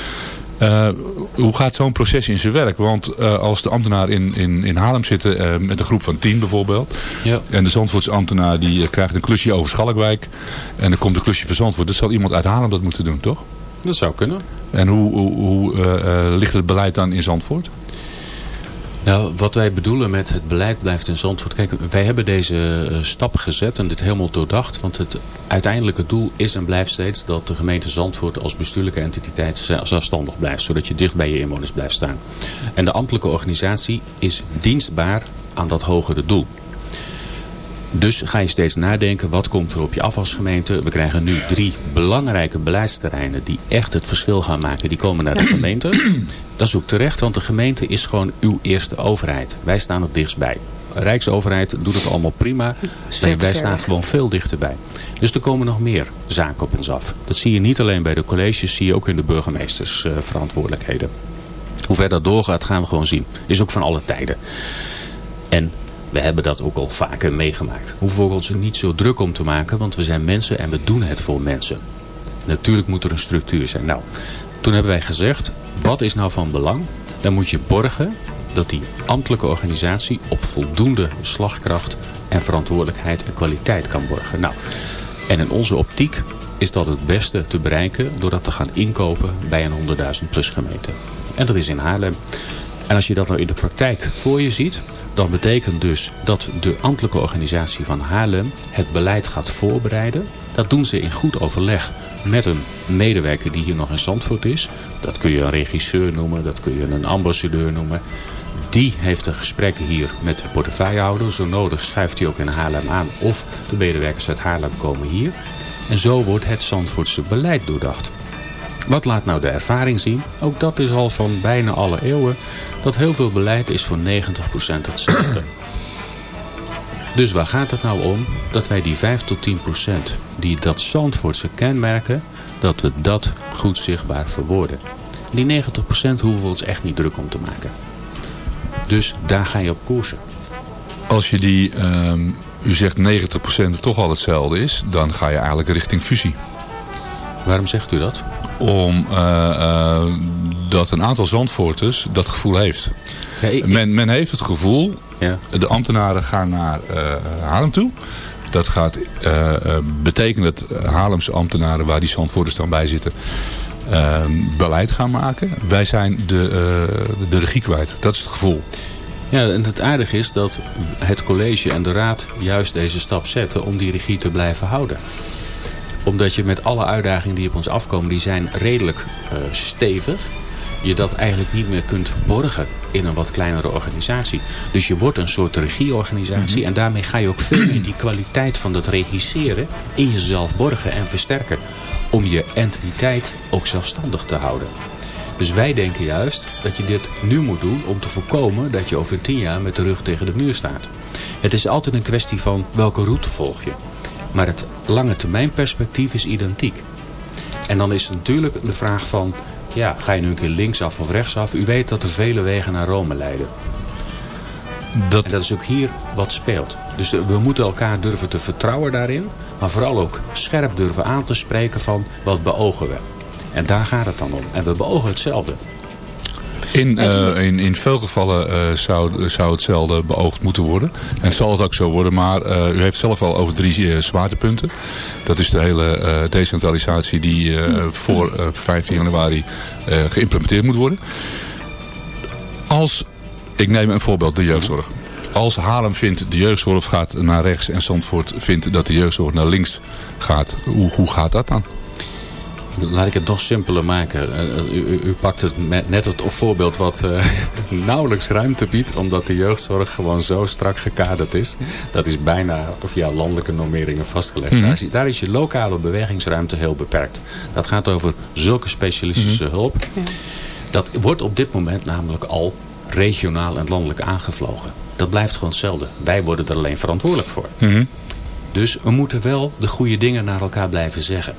Eh, hoe gaat zo'n proces in zijn werk? Want eh, als de ambtenaar in, in, in Haarlem zitten eh, met een groep van tien bijvoorbeeld. Ja. En de Zandvoortse ambtenaar die krijgt een klusje over Schalkwijk. En dan komt een klusje van Zandvoort. Dan zal iemand uit Haarlem dat moeten doen, toch? Dat zou kunnen. En hoe, hoe, hoe ligt het beleid dan in Zandvoort? Nou, wat wij bedoelen met het beleid blijft in Zandvoort. Kijk, wij hebben deze eh, stap gezet en dit helemaal doordacht. Want het uiteindelijke doel is en blijft steeds dat de gemeente Zandvoort als bestuurlijke entiteit ze- zelfstandig blijft. Zodat je dicht bij je inwoners blijft staan. En de ambtelijke organisatie is dienstbaar aan dat hogere doel. Dus ga je steeds nadenken, wat komt er op je af als gemeente? We krijgen nu drie belangrijke beleidsterreinen die echt het verschil gaan maken. Die komen naar de gemeente. Dat is ook terecht, want de gemeente is gewoon uw eerste overheid. Wij staan het dichtst bij. Rijksoverheid doet het allemaal prima. Wij, wij staan gewoon veel dichterbij. Dus er komen nog meer zaken op ons af. Dat zie je niet alleen bij de colleges, zie je ook in de burgemeesters uh, verantwoordelijkheden. Hoe ver dat doorgaat gaan we gewoon zien. Is ook van alle tijden. En we hebben dat ook al vaker meegemaakt. Hoeven we ons niet zo druk om te maken, want we zijn mensen en we doen het voor mensen. Natuurlijk moet er een structuur zijn. Nou, toen hebben wij gezegd, wat is nou van belang? Dan moet je borgen dat die ambtelijke organisatie op voldoende slagkracht en verantwoordelijkheid en kwaliteit kan borgen. Nou, en in onze optiek is dat het beste te bereiken door dat te gaan inkopen bij een 100.000 plus gemeente. En dat is in Haarlem. En als je dat nou in de praktijk voor je ziet, dan betekent dus dat de ambtelijke organisatie van Haarlem het beleid gaat voorbereiden. Dat doen ze in goed overleg met een medewerker die hier nog in Zandvoort is. Dat kun je een regisseur noemen, dat kun je een ambassadeur noemen. Die heeft de gesprekken hier met de portefeuillehouder. Zo nodig schuift hij ook in Haarlem aan of de medewerkers uit Haarlem komen hier. En zo wordt het Zandvoortse beleid doordacht. Wat laat nou de ervaring zien? Ook dat is al van bijna alle eeuwen. Dat heel veel beleid is voor 90% hetzelfde. Dus waar gaat het nou om? Dat wij die 5 tot 10% die dat Zandvoortse kenmerken, dat we dat goed zichtbaar verwoorden. Die 90% hoeven we ons echt niet druk om te maken. Dus daar ga je op koersen. Als je die, um, u zegt 90% toch al hetzelfde is, dan ga je eigenlijk richting fusie. Waarom zegt u dat? Om uh, uh, dat een aantal Zandvoorters dat gevoel heeft. Ja, ik, men, men heeft het gevoel, ja. de ambtenaren gaan naar uh, Haarlem toe. Dat gaat uh, betekenen dat Haarlemse ambtenaren, waar die Zandvoorters dan bij zitten, uh, beleid gaan maken. Wij zijn de, de regie kwijt. Dat is het gevoel. Ja, en het aardige is dat het college en de raad juist deze stap zetten om die regie te blijven houden omdat je met alle uitdagingen die op ons afkomen, die zijn redelijk uh, stevig. Je dat eigenlijk niet meer kunt borgen in een wat kleinere organisatie. Dus je wordt een soort regieorganisatie. Mm -hmm. En daarmee ga je ook veel meer die kwaliteit van dat regisseren in jezelf borgen en versterken. Om je entiteit ook zelfstandig te houden. Dus wij denken juist dat je dit nu moet doen om te voorkomen dat je over tien jaar met de rug tegen de muur staat. Het is altijd een kwestie van welke route volg je. Maar het lange termijn perspectief is identiek. En dan is het natuurlijk de vraag van, ja, ga je nu een keer linksaf of rechtsaf? U weet dat er vele wegen naar Rome leiden. Dat... En dat is ook hier wat speelt. Dus we moeten elkaar durven te vertrouwen daarin. Maar vooral ook scherp durven aan te spreken van wat beogen we. En daar gaat het dan om. En we beogen hetzelfde. In, uh, in, in veel gevallen uh, zou, zou hetzelfde beoogd moeten worden. En zal het ook zo worden. Maar uh, u heeft zelf al over drie zwaartepunten. Dat is de hele decentralisatie die voor 15 januari geïmplementeerd moet worden. Als, ik neem een voorbeeld, de jeugdzorg. Als Haarlem vindt de jeugdzorg gaat naar rechts en Zandvoort vindt dat de jeugdzorg naar links gaat. Hoe, hoe gaat dat dan? Laat ik het nog simpeler maken. Uh, u, u, pakt het met, net het voorbeeld wat uh, nauwelijks ruimte biedt. Omdat de jeugdzorg gewoon zo strak gekaderd is. Dat is bijna via landelijke normeringen vastgelegd. Mm -hmm. daar, is, daar, is, je lokale bewegingsruimte heel beperkt. Dat gaat over zulke specialistische mm -hmm. hulp. Ja. Dat wordt op dit moment namelijk al regionaal en landelijk aangevlogen. Dat blijft gewoon hetzelfde. Wij worden er alleen verantwoordelijk voor. Mm -hmm. Dus we moeten wel de goede dingen naar elkaar blijven zeggen.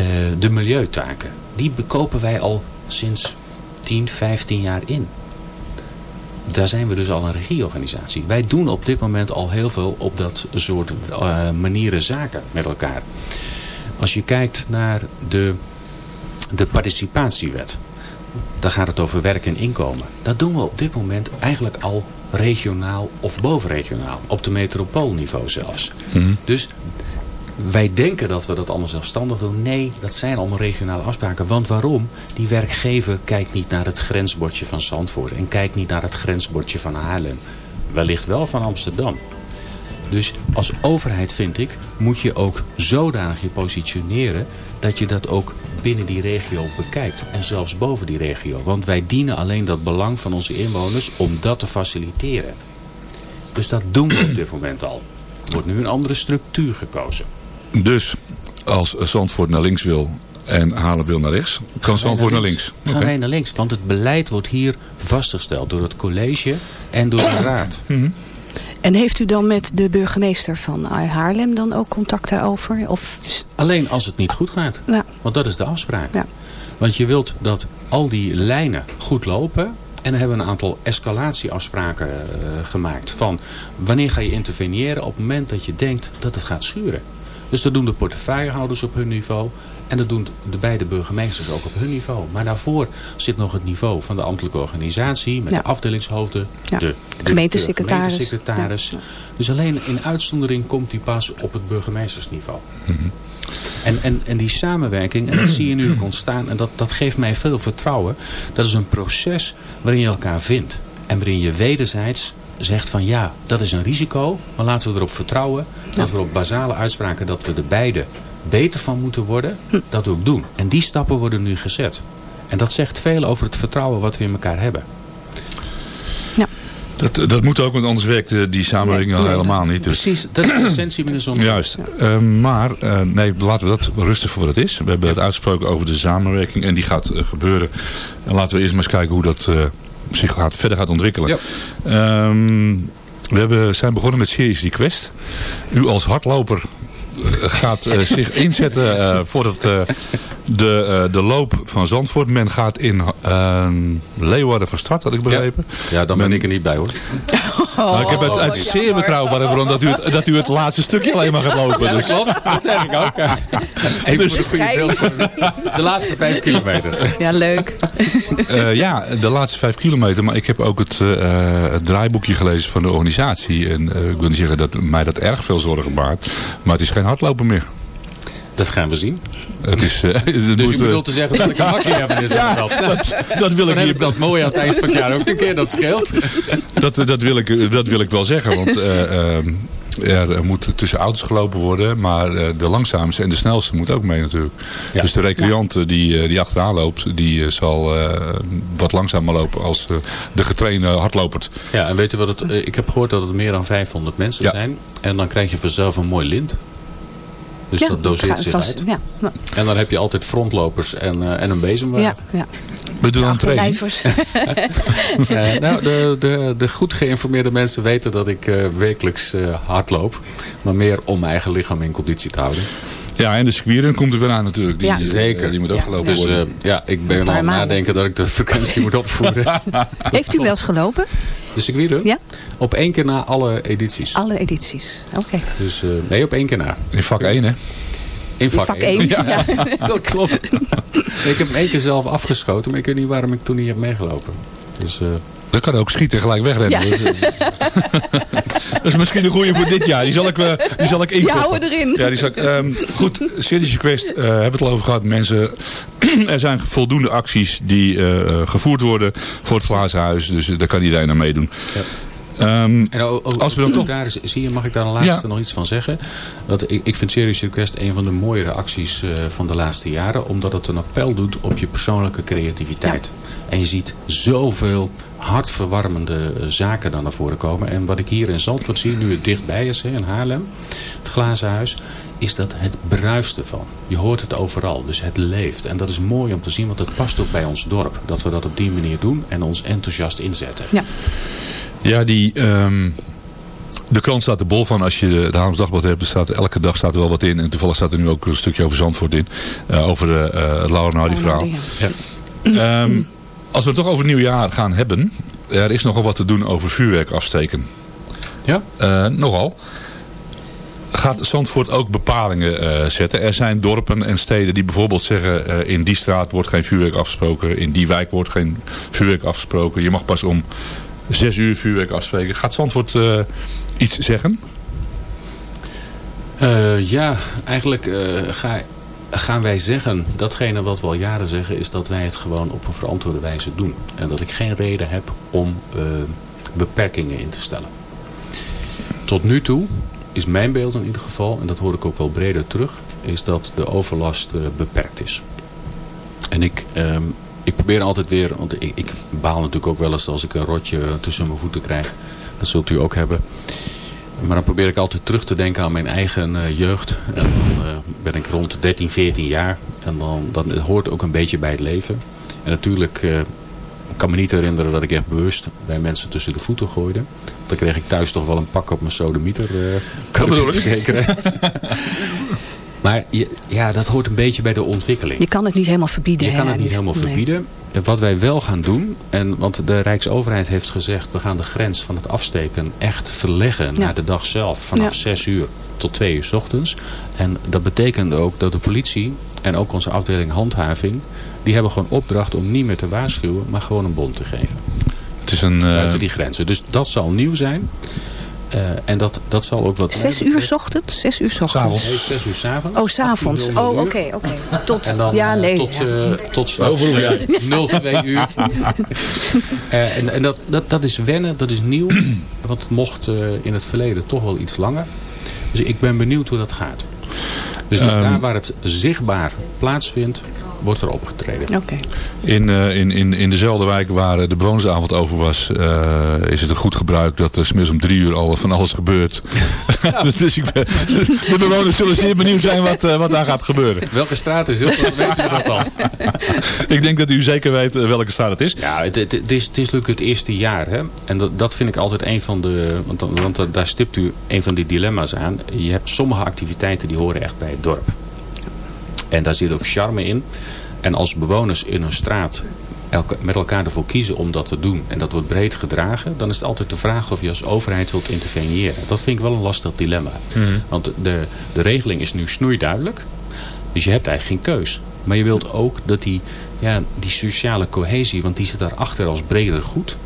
Uh, de milieutaken, die bekopen wij al sinds 10, 15 jaar in. Daar zijn we dus al een regieorganisatie. Wij doen op dit moment al heel veel op dat soort uh, manieren zaken met elkaar. Als je kijkt naar de, de participatiewet. Dan gaat het over werk en inkomen. Dat doen we op dit moment eigenlijk al regionaal of bovenregionaal. Op de metropoolniveau zelfs. Mm -hmm. Dus wij denken dat we dat allemaal zelfstandig doen. Nee, dat zijn allemaal regionale afspraken. Want waarom? Die werkgever kijkt niet naar het grensbordje van Zandvoort. En kijkt niet naar het grensbordje van Haarlem. Wellicht wel van Amsterdam. Dus als overheid vind ik, moet je ook zodanig je positioneren... dat je dat ook binnen die regio bekijkt. En zelfs boven die regio. Want wij dienen alleen dat belang van onze inwoners om dat te faciliteren. Dus dat doen we op dit moment al. Er wordt nu een andere structuur gekozen. Dus als Zandvoort naar links wil en Halen wil naar rechts, kan Zandvoort naar links. Gaan okay. wij naar links, want het beleid wordt hier vastgesteld door het college en door de raad. Mm -hmm. En heeft u dan met de burgemeester van Haarlem dan ook contact daarover? Of... Alleen als het niet goed gaat. Ja. Want dat is de afspraak. Ja. Want je wilt dat al die lijnen goed lopen. En dan hebben we een aantal escalatieafspraken uh, gemaakt. Van wanneer ga je interveneren op het moment dat je denkt dat het gaat schuren. Dus dat doen de portefeuillehouders op hun niveau. En dat doen de beide burgemeesters ook op hun niveau. Maar daarvoor zit nog het niveau van de ambtelijke organisatie. Met Ja. de afdelingshoofden. Ja. De, de Gemeentesecretaris. gemeentesecretaris. Ja. Dus alleen in uitzondering komt die pas op het burgemeestersniveau. En, en, en die samenwerking, en dat zie je nu ook ontstaan, en dat, dat geeft mij veel vertrouwen. Dat is een proces waarin je elkaar vindt. En waarin je wederzijds zegt van ja, dat is een risico, maar laten we erop vertrouwen. Dat we op basale uitspraken dat we er beide beter van moeten worden, dat we ook doen. En die stappen worden nu gezet. En dat zegt veel over het vertrouwen wat we in elkaar hebben. Dat, dat moet ook, want anders werkt eh, die samenwerking al helemaal niet. Dus. Precies, dat is de essentie binnen zo'n... Juist. Eh, maar eh, nee, laten we dat rustig voor wat het is. We hebben het uitgesproken over de samenwerking en die gaat gebeuren. En laten we eerst maar eens kijken hoe dat eh, zich gaat, verder gaat ontwikkelen. Ehm, we hebben, zijn begonnen met Series Request. U als hardloper eh, gaat eh, zich inzetten eh, voor het, de, eh, de loop van Zandvoort. Men gaat in eh, Leeuwarden van start, had ik begrepen. Ja, dan ben ik er niet bij hoor. Nou, ik heb het uit zeer betrouwbare bron dat u, het, dat u het laatste stukje alleen maar gaat lopen. Ja, dat Dus. klopt. Dat zeg ik ook. Even Dus- voor de goede beeld. voor de- laatste vijf kilometer. Ja, leuk. Eh, ja, de laatste vijf kilometer. Maar ik heb ook het, eh, het draaiboekje gelezen van de organisatie. En eh, ik wil niet zeggen dat mij dat erg veel zorgen baart. Maar het is geen hardlopen meer. Dat gaan we zien. Het is, eh, het Dus moet, je eh, bedoelt te zeggen dat ik een makkie heb in Ja, dat, dat, dat wil ik heb ik dat mooi aan het eind van het jaar ook een keer, dat scheelt. Dat, dat, wil ik, dat wil ik wel zeggen. Want eh, eh, er, er moet tussen auto's gelopen worden. Maar eh, de langzaamste en de snelste moet ook mee natuurlijk. Ja. Dus de recreant die, die achteraan loopt. Die zal eh, wat langzamer lopen als de getrainde hardlopert. Ja, en weet je wat het... Ik heb gehoord dat het meer dan 500 mensen Ja. zijn. En dan krijg je vanzelf een mooi lint. Dus Ja, dat doseert zich vast- uit. Ja, En dan heb je altijd frontlopers en, eh, en een bezemwagen. ja. ja. We doen aan training. Achterblijvers. Eh, nou, de, de, de goed geïnformeerde mensen weten dat ik eh, wekelijks eh, hardloop. Maar meer om mijn eigen lichaam in conditie te houden. Ja, en de squieren komt er weer aan natuurlijk. Die, Ja. eh, Zeker. Die moet ook gelopen Dus worden. eh, ja, ik ben paar aan nadenken dat ik de frequentie moet opvoeren. Heeft u wel eens gelopen? De circuit Ja? Op één keer na alle edities. Alle edities. Oké. Dus eh, nee, op één keer na. In vak 1 hè? In vak, vak één. één, ja. dat klopt. ik heb hem één keer zelf afgeschoten, maar ik weet niet waarom ik toen niet heb meegelopen. Dus, eh, Dat kan ook schieten en gelijk wegrennen. Ja. Dat, is- dat is misschien een goede voor dit jaar. Die zal ik, eh, die zal ik Ja, inkoppen. hou erin. Ja, die zal ik, ehm, goed, Series Quest, eh hebben we het al over gehad. Mensen, er zijn voldoende acties die eh, eh, gevoerd worden voor het glazen huis. Dus daar kan iedereen aan meedoen. Ehm, en o- o- Als we dan toch- daar zie je, mag ik daar een laatste Ja. nog iets van zeggen? Dat ik, ik vind Serious Request een van de mooiere acties eh, van de laatste jaren. Omdat het een appel doet op je persoonlijke creativiteit. En je ziet zoveel hartverwarmende eh, zaken dan naar voren komen. En wat ik hier in Zandvoort zie, nu het dichtbij is hè, in Haarlem. Het glazen huis. Is dat het bruist ervan. Je hoort het overal. Dus het leeft. En dat is mooi om te zien. Want het past ook bij ons dorp. Dat we dat op die manier doen. En ons enthousiast inzetten. Ja. ja, die... ehm, de krant staat er bol van. Als je de Haarlems Dagblad hebt, staat elke dag staat er wel wat in. En toevallig staat er nu ook een stukje over Zandvoort in. Eh, over eh, eh, het Lauwernaudi verhaal. Ja. Ehm, als we het toch over het nieuwjaar gaan hebben. Er is nogal wat te doen over vuurwerk afsteken. Ja? Eh, nogal. Gaat Zandvoort ook bepalingen eh, zetten? Er zijn dorpen en steden die bijvoorbeeld zeggen... eh, in die straat wordt geen vuurwerk afgesproken. In die wijk wordt geen vuurwerk afgesproken. Je mag pas om zes uur vuurwerk afspreken. Gaat Zandvoort iets zeggen? Ja, eigenlijk ga, gaan wij zeggen, datgene wat we al jaren zeggen, is dat wij het gewoon op een verantwoorde wijze doen. En dat ik geen reden heb om eh, beperkingen in te stellen. Tot nu toe is mijn beeld in ieder geval, en dat hoor ik ook wel breder terug, is dat de overlast eh, beperkt is. En ik, ehm, ik probeer altijd weer, want ik, ik baal natuurlijk ook wel eens als ik een rotje tussen mijn voeten krijg. Dat zult u ook hebben. Maar dan probeer ik altijd terug te denken aan mijn eigen eh, jeugd. En dan eh, ben ik rond 13, 14 jaar. En dan, dan het hoort ook een beetje bij het leven. En natuurlijk eh, kan me niet herinneren dat ik echt bewust bij mensen tussen de voeten gooide. Dan kreeg ik thuis toch wel een pak op mijn sodemieter. Uh, kan ik verzekeren. maar ja, dat hoort een beetje bij de ontwikkeling. Je kan het niet helemaal verbieden. Je kan het niet helemaal verbieden. Wat wij wel gaan doen, en, want de Rijksoverheid heeft gezegd... we gaan de grens van het afsteken echt verleggen naar de dag zelf. Vanaf 6 uur tot 2 uur s ochtends. En dat betekent ook dat de politie en ook onze afdeling handhaving... die hebben gewoon opdracht om niet meer te waarschuwen, maar gewoon een bond te geven. Het is een, Buiten die grenzen. Dus dat zal nieuw zijn. Uh, en dat, dat zal ook wat... Zes uur s ochtends? Zes uur s ochtends? Nee, zes uur s avonds. Oh, s avonds. Oh, oké, oké. Okay. Tot, en dan, ja, nee. Tot, uh, tot straks ja. 02 uur. uh, en en dat, dat, dat is wennen, dat is nieuw. Want het mocht in het verleden toch wel iets langer. Dus ik ben benieuwd hoe dat gaat. Dus um, daar waar het zichtbaar plaatsvindt, wordt er opgetreden. Okay. In, uh, in, in, in dezelfde wijk waar de bewonersavond over was, uh, is het een goed gebruik dat er smiddags om drie uur al van alles gebeurt. Ja. dus ik ben, de bewoners zullen zeer benieuwd zijn wat, uh, wat daar gaat gebeuren. Welke straat is het? weten we dat al? ik denk dat u zeker weet welke straat het is. Ja, het, het, het is, het is natuurlijk het eerste jaar. Hè? En dat, dat vind ik altijd een van de... Want, want daar stipt u een van die dilemma's aan. Je hebt sommige activiteiten die horen echt bij het dorp. En daar zit ook charme in. En als bewoners in een straat elke, met elkaar ervoor kiezen om dat te doen en dat wordt breed gedragen, dan is het altijd de vraag of je als overheid wilt interveneren. Dat vind ik wel een lastig dilemma. Mm. Want de, de regeling is nu snoeiduidelijk, dus je hebt eigenlijk geen keus. Maar je wilt ook dat die, ja, die sociale cohesie, want die zit daarachter als breder goed,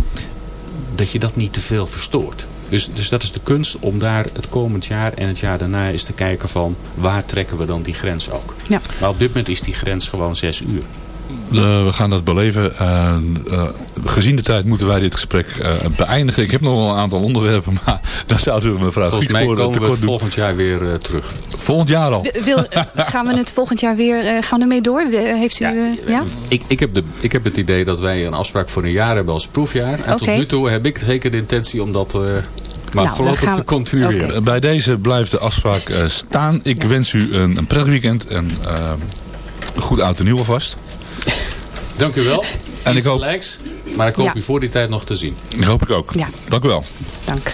dat je dat niet te veel verstoort. Dus, dus dat is de kunst om daar het komend jaar en het jaar daarna eens te kijken van waar trekken we dan die grens ook. Ja. Maar op dit moment is die grens gewoon zes uur. Uh, we gaan dat beleven. Uh, uh, gezien de tijd moeten wij dit gesprek beëindigen. Ik heb nog wel een aantal onderwerpen, maar daar zouden we mevrouw Volgens mij komen we het volgend jaar weer terug. Volgend jaar al? Wil, gaan we het volgend jaar weer, gaan we ermee door? Heeft u, ja, ja? Ik, ik, heb de, ik heb het idee dat wij een afspraak voor een jaar hebben als proefjaar. En okay. tot nu toe heb ik zeker de intentie om dat... Maar nou, voorlopig we... te continueren. Okay. Bij deze blijft de afspraak uh, staan. Ik wens u een, een prettig weekend en uh, een goed oud en nieuw alvast. Dank u wel. En ik hoop... Maar ik hoop ja. u voor die tijd nog te zien. Dat hoop ik ook. Ja. Dank u wel. Dank.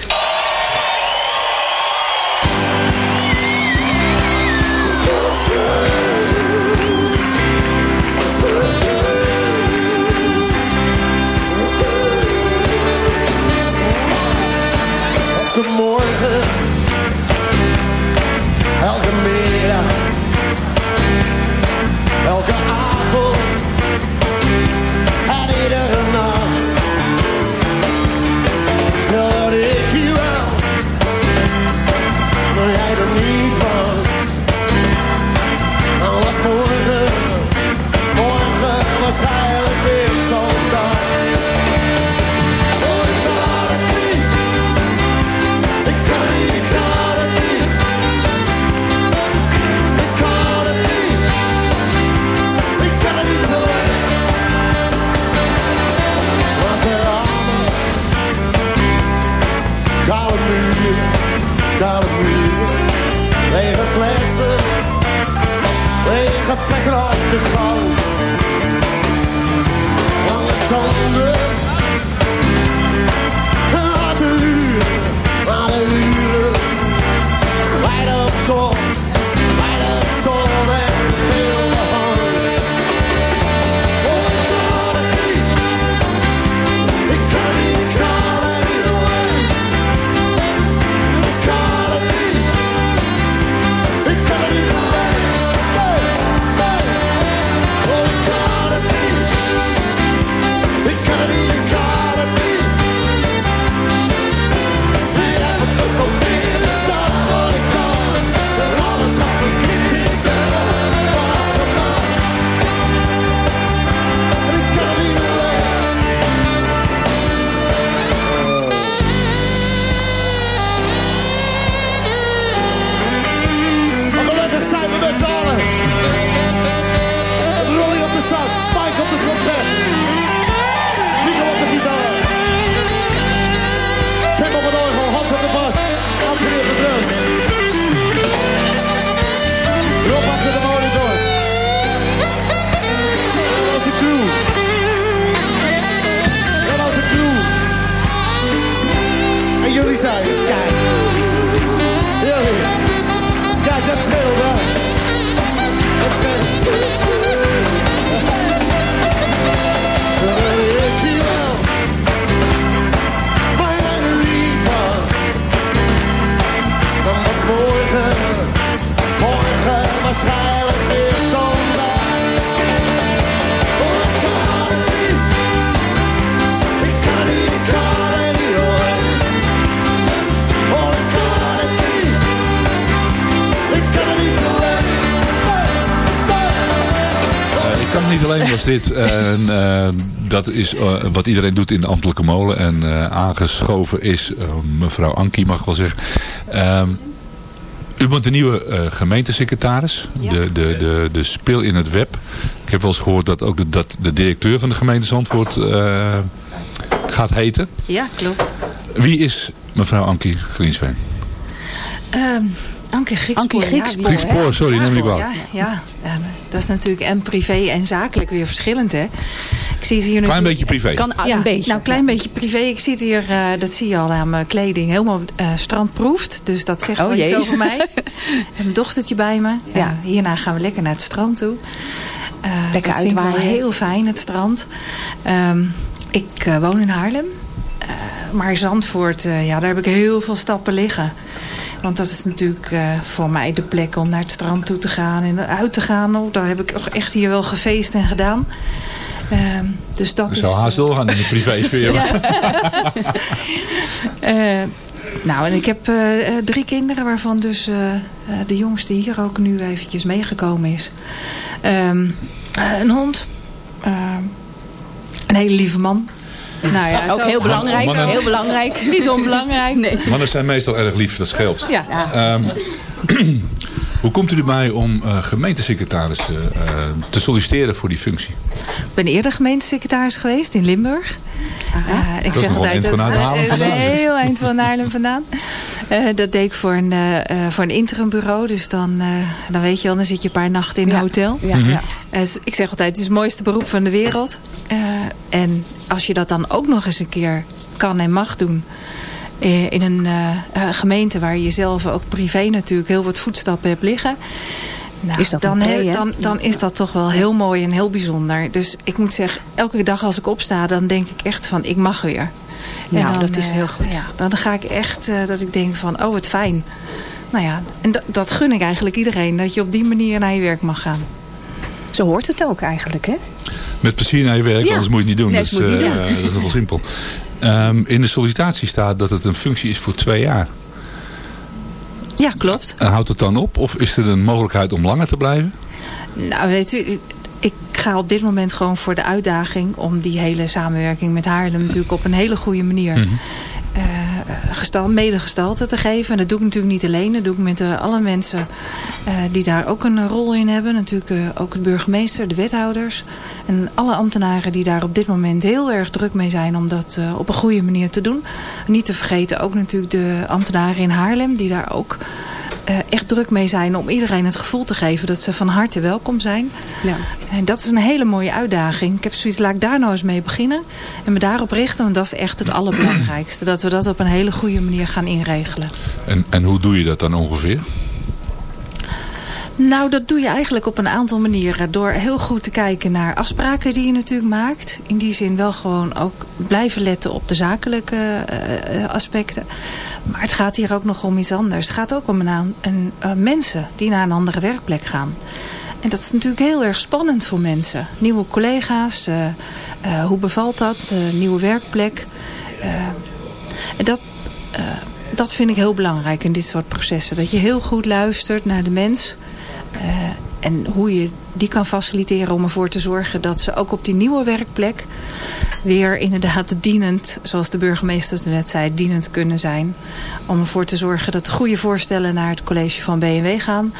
Dit. En, eh, dat is eh, wat iedereen doet in de ambtelijke molen. En eh, aangeschoven is mevrouw Ankie, mag ik wel zeggen. Ehm, u bent de nieuwe eh, gemeentesecretaris. De, de, de, de speel in het web. Ik heb wel eens gehoord dat ook de, dat de directeur van de gemeente Zandvoort eh, gaat heten. Ja, klopt. Wie is mevrouw Ankie Griensveen? Ehm Anke Griekspoor. Ankie Griekspoor, ja, wie- Griekspoor, sorry, neem ik Ja, kwalijk. ja, ja, dat is natuurlijk en privé en zakelijk weer verschillend, hè. Ik zie het hier Klein beetje privé. Kan ja, een beetje. Nou, een klein beetje privé. Ik zit hier, eh, dat zie je al aan mijn kleding, helemaal eh strandproefd. Dus dat zegt Oh, wel iets jee. over mij. Ik heb mijn dochtertje bij me. Ja. Hierna gaan we lekker naar het strand toe. Eh, Lekker dat vind ik wel uitwaaien. heel fijn, het strand. Ehm, ik woon in Haarlem. Eh, maar Zandvoort, eh, ja, daar heb ik heel veel stappen liggen. Want dat is natuurlijk eh, voor mij de plek om naar het strand toe te gaan en uit te gaan. Oh, daar heb ik echt hier wel gefeest en gedaan. Ehm, dus dat is... zou haast doorgaan in de privésfeer. Eh, nou, en ik heb eh, eh, drie kinderen, waarvan dus eh, eh, de jongste hier ook nu eventjes meegekomen is. Ehm, eh, een hond. Ehm, een hele lieve man. Nou ja, Ook zo- heel belangrijk. Mannen- Heel belangrijk. Niet onbelangrijk. Nee. Mannen zijn meestal erg lief, dat scheelt. Ja. Ehm, hoe komt u erbij om eh, gemeentesecretaris eh, eh, te solliciteren voor die functie? Ik ben eerder gemeentesecretaris geweest in Limburg. Ik vandaan. een heel eind van Haarlem vandaan. Eh, dat deed ik voor een, voor een interimbureau. Dus dan, eh, dan weet je wel, dan zit je een paar nachten in een hotel. Ja, ja. Eh, dus ik zeg altijd, het is het mooiste beroep van de wereld. Eh, en als je dat dan ook nog eens een keer kan en mag doen... eh, in een eh, eh, gemeente waar je zelf ook privé natuurlijk heel wat voetstappen hebt liggen... Nou, Is dat dan, pre, dan, dan is dat toch wel heel mooi en heel bijzonder. Dus ik moet zeggen, elke dag als ik opsta, dan denk ik echt van, ik mag weer. Nou, dan, dat is heel goed. Ja, dan ga ik echt, eh, dat ik denk van, oh wat fijn. Nou ja, en dat, dat gun ik eigenlijk iedereen. Dat je op die manier naar je werk mag gaan. Zo hoort het ook eigenlijk, hè? Met plezier naar je werk, Ja. anders moet je het niet doen. Nee, is, moet eh, doen. dat is wel simpel. Ehm, in de sollicitatie staat dat het een functie is voor twee jaar. Ja, klopt. En houdt het dan op? Of is er een mogelijkheid om langer te blijven? Nou, weet u, ik ga op dit moment gewoon voor de uitdaging om die hele samenwerking met Haarlem natuurlijk op een hele goede manier Mhm. eh, gestal, mede gestalte te geven. En dat doe ik natuurlijk niet alleen. Dat doe ik met eh, alle mensen eh, die daar ook een rol in hebben. Natuurlijk eh, ook de burgemeester, de wethouders. En alle ambtenaren die daar op dit moment heel erg druk mee zijn om dat op een goede manier te doen. Niet te vergeten ook natuurlijk de ambtenaren in Haarlem die daar ook echt druk mee zijn om iedereen het gevoel te geven dat ze van harte welkom zijn. Ja. En dat is een hele mooie uitdaging. Ik heb zoiets, laat ik daar nou eens mee beginnen. En me daarop richten, want dat is echt het allerbelangrijkste. Dat we dat op een hele goede manier gaan inregelen. En, en hoe doe je dat dan ongeveer? Nou, dat doe je eigenlijk op een aantal manieren. Door heel goed te kijken naar afspraken die je natuurlijk maakt. In die zin wel gewoon ook blijven letten op de zakelijke eh, eh, aspecten. Maar het gaat hier ook nog om iets anders. Het gaat ook om een, een eh, mensen die naar een andere werkplek gaan. En dat is natuurlijk heel erg spannend voor mensen. Nieuwe collega's, hoe bevalt dat? Nieuwe werkplek. En dat, dat vind ik heel belangrijk in dit soort processen. Dat je heel goed luistert naar de mens. Eh, en hoe je die kan faciliteren om ervoor te zorgen dat ze ook op die nieuwe werkplek weer inderdaad dienend, zoals de burgemeester het net zei, dienend kunnen zijn. Om ervoor te zorgen dat de goede voorstellen naar het college van BNW gaan.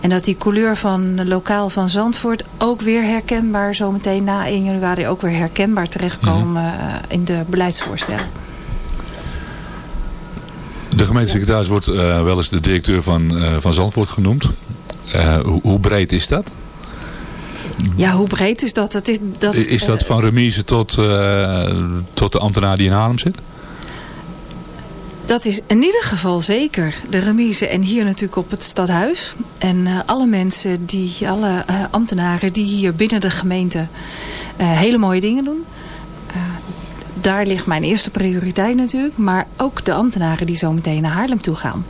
En dat die couleur van lokaal van Zandvoort ook weer herkenbaar, zometeen na 1 januari ook weer herkenbaar terechtkomen eh, in de beleidsvoorstellen. De gemeentesecretaris wordt eh, wel eens de directeur van, van Zandvoort genoemd. Eh, hoe, breed is dat? Ja, hoe breed is dat? dat is, dat, is dat eh, van remise tot, eh, tot de ambtenaar die in Haarlem zit? Dat is in ieder geval zeker de remise en hier natuurlijk op het stadhuis. En uh, alle mensen, die, alle uh, ambtenaren die hier binnen de gemeente uh, hele mooie dingen doen. daar ligt mijn eerste prioriteit natuurlijk. Maar ook de ambtenaren die zo meteen naar Haarlem toe gaan.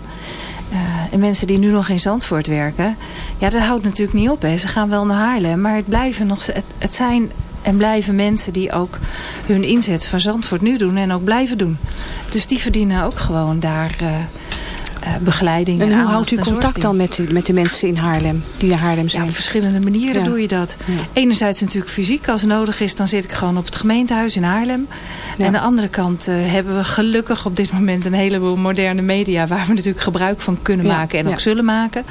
En mensen die nu nog in Zandvoort werken. Ja, dat houdt natuurlijk niet op. Hè. Ze gaan wel naar Haarlem. Maar het, blijven nog, het, het zijn en blijven mensen die ook hun inzet van Zandvoort nu doen en ook blijven doen. Dus die verdienen ook gewoon daar uh, begeleiding. En, en hoe houdt u contact dan met, met de mensen in Haarlem, die naar Haarlem zijn? Ja, op verschillende manieren ja. doe je dat. Ja. Enerzijds natuurlijk fysiek. Als het nodig is, dan zit ik gewoon op het gemeentehuis in Haarlem. Ja. En aan de andere kant uh, hebben we gelukkig op dit moment een heleboel moderne media... waar we natuurlijk gebruik van kunnen maken en ook zullen maken.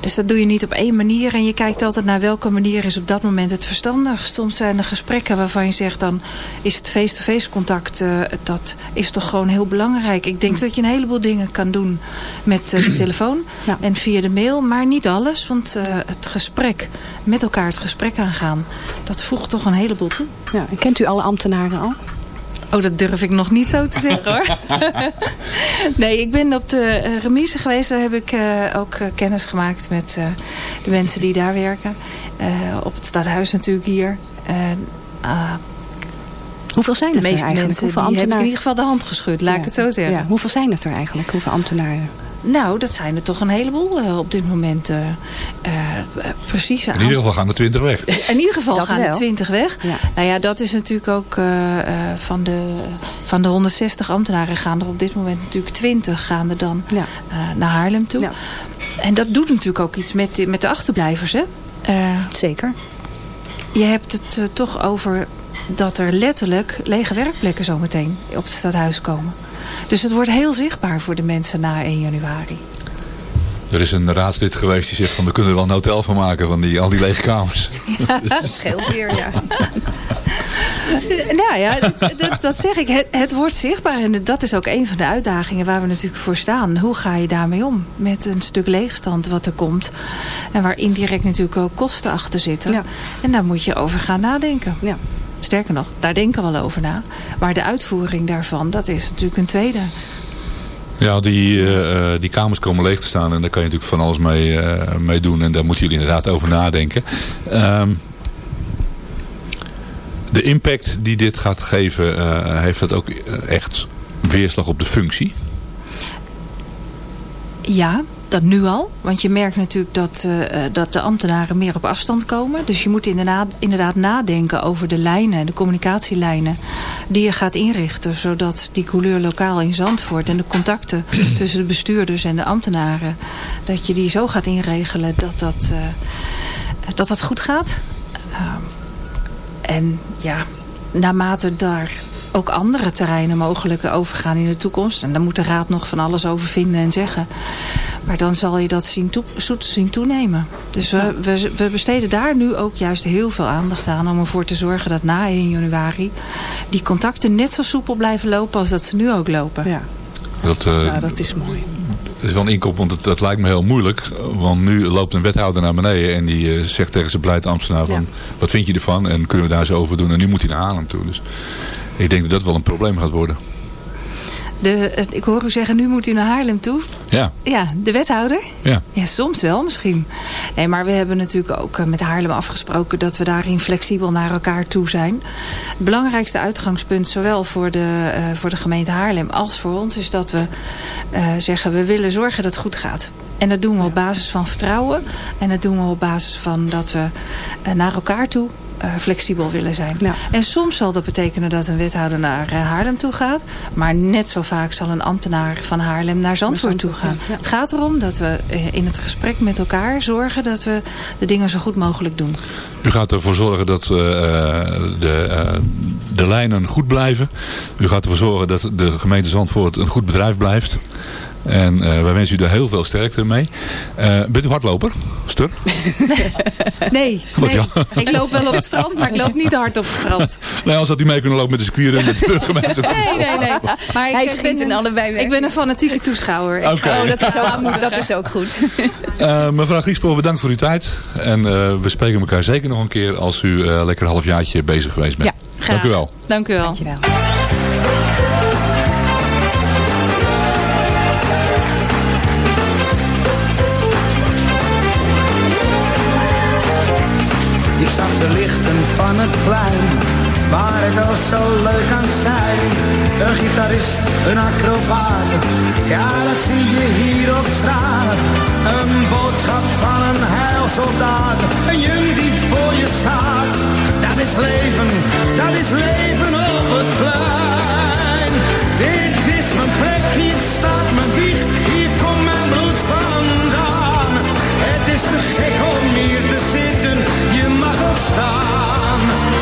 Dus dat doe je niet op één manier. En je kijkt altijd naar welke manier is op dat moment het verstandig. Soms zijn er gesprekken waarvan je zegt dan is het face-to-face -face contact. Uh, dat is toch gewoon heel belangrijk. Ik denk dat je een heleboel dingen kan doen met uh, de telefoon. Ja. En via de mail. Maar niet alles. Want uh, het gesprek, met elkaar het gesprek aangaan. Dat voegt toch een heleboel toe. Ja, en kent u alle ambtenaren al? Oh, dat durf ik nog niet zo te zeggen hoor. nee, ik ben op de uh, remise geweest. Daar heb ik uh, ook uh, kennis gemaakt met de mensen die daar werken. op het stadhuis natuurlijk hier. Hoeveel zijn de het meeste er eigenlijk? Mensen, Hoeveel die heb ik in ambtenaren? ieder geval de hand geschud, laat Ja. ik het zo zeggen. Ja, hoeveel zijn het er eigenlijk? Hoeveel ambtenaren? Nou, dat zijn er toch een heleboel uh, op dit moment. Uh, uh, precies. In ieder geval gaan er 20 weg. In ieder geval Dat gaan wel. er 20 weg. Ja. Nou ja, dat is natuurlijk ook uh, uh, van, de, van de 160 ambtenaren gaan er op dit moment natuurlijk 20 gaan er dan Ja. uh, naar Haarlem toe. Ja. En dat doet natuurlijk ook iets met, de- met de achterblijvers. Hè? Uh, Zeker. je hebt het uh, toch over dat er letterlijk lege werkplekken zometeen op het stadhuis komen. Dus het wordt heel zichtbaar voor de mensen na 1 januari. Er is een raadslid geweest die zegt van we kunnen er wel een hotel van maken van die, al die lege kamers. Dat scheelt weer, ja. Nou ja, dat, dat, dat zeg ik. Het, het wordt zichtbaar. En dat is ook een van de uitdagingen waar we natuurlijk voor staan. Hoe ga je daarmee om? Met een stuk leegstand wat er komt. En waar indirect natuurlijk ook kosten achter zitten. Ja. En daar moet je over gaan nadenken. Ja. Sterker nog, daar denken we wel over na. Maar de uitvoering daarvan, dat is natuurlijk een tweede. Ja, die, eh, eh, die kamers komen leeg te staan en daar kan je natuurlijk van alles mee, eh, mee doen. En daar moeten jullie inderdaad over nadenken. Ehm, de impact die dit gaat geven, heeft dat ook echt weerslag op de functie? Ja, dat nu al. Want je merkt natuurlijk dat, uh, dat de ambtenaren meer op afstand komen. Dus je moet inderdaad, inderdaad nadenken over de lijnen en de communicatielijnen die je gaat inrichten. Zodat die couleur lokaal in Zandvoort en de contacten tussen de bestuurders en de ambtenaren. Dat je die zo gaat inregelen dat dat, uh, dat, dat goed gaat. Uh, en ja, naarmate daar ook andere terreinen mogelijk overgaan in de toekomst. En daar moet de raad nog van alles over vinden en zeggen. Maar dan zal je dat zien, toe, zien toenemen. Dus we, we, we, besteden daar nu ook juist heel veel aandacht aan... om ervoor te zorgen dat na 1 januari... die contacten net zo soepel blijven lopen als dat ze nu ook lopen. Ja, Dat, uh, ja dat is mooi. Dat is wel een inkop, want het, dat lijkt me heel moeilijk. Want nu loopt een wethouder naar beneden en die uh, zegt tegen zijn beleidsambtenaar van... Ja. wat vind je ervan en kunnen we daar zo over doen? En nu moet hij naar Haarlem toe. Dus ik denk dat dat wel een probleem gaat worden. De, ik hoor u zeggen, nu moet u naar Haarlem toe. Ja. Ja, de wethouder? Ja. Ja, soms wel misschien. Nee, maar we hebben natuurlijk ook met Haarlem afgesproken... dat we daarin flexibel naar elkaar toe zijn. Het belangrijkste uitgangspunt, zowel voor de, uh, voor de gemeente Haarlem als voor ons... is dat we uh, zeggen, we willen zorgen dat het goed gaat. En dat doen we op basis van vertrouwen. En dat doen we op basis van dat we uh, naar elkaar toe uh, flexibel willen zijn. Ja. En soms zal dat betekenen dat een wethouder naar uh, Haarlem toe gaat. Maar net zo vaak zal een ambtenaar van Haarlem naar Zandvoort toe gaan. Ja. Het gaat erom dat we uh, in het gesprek met elkaar zorgen dat we de dingen zo goed mogelijk doen. U gaat ervoor zorgen dat de, de lijnen goed blijven. U gaat ervoor zorgen dat de gemeente Zandvoort een goed bedrijf blijft. En uh, wij wensen u daar heel veel sterkte mee. Uh, bent u hardloper, Stur? nee, nee. ik loop wel op het strand, maar ik loop niet hard op het strand. Nee, anders had u mee kunnen lopen met de squieren met de burgemeester. nee, nee, nee. Maar Hij ik ben, een, allebei weg. Ik ben een fanatieke toeschouwer. Okay. Oh, dat is ook, dat is ook goed. uh, mevrouw Griespoor, bedankt voor uw tijd. En uh, we spreken elkaar zeker nog een keer als u uh, lekker een halfjaartje bezig geweest bent. Ja, graag. Dank u wel. Dank u wel. Dank Ik zag lichten van het plein Waar het al zo leuk aan zijn Een gitarist, een acrobaat Ja, dat zie je hier op straat. Een boodschap van een heilsoldaat Een jung die voor je staat. Dat is leven, dat is leven op het plein. Dit is mijn plek, hier staat mijn wieg Hier komt mijn bloed vandaan. Het is te gek om hier te staan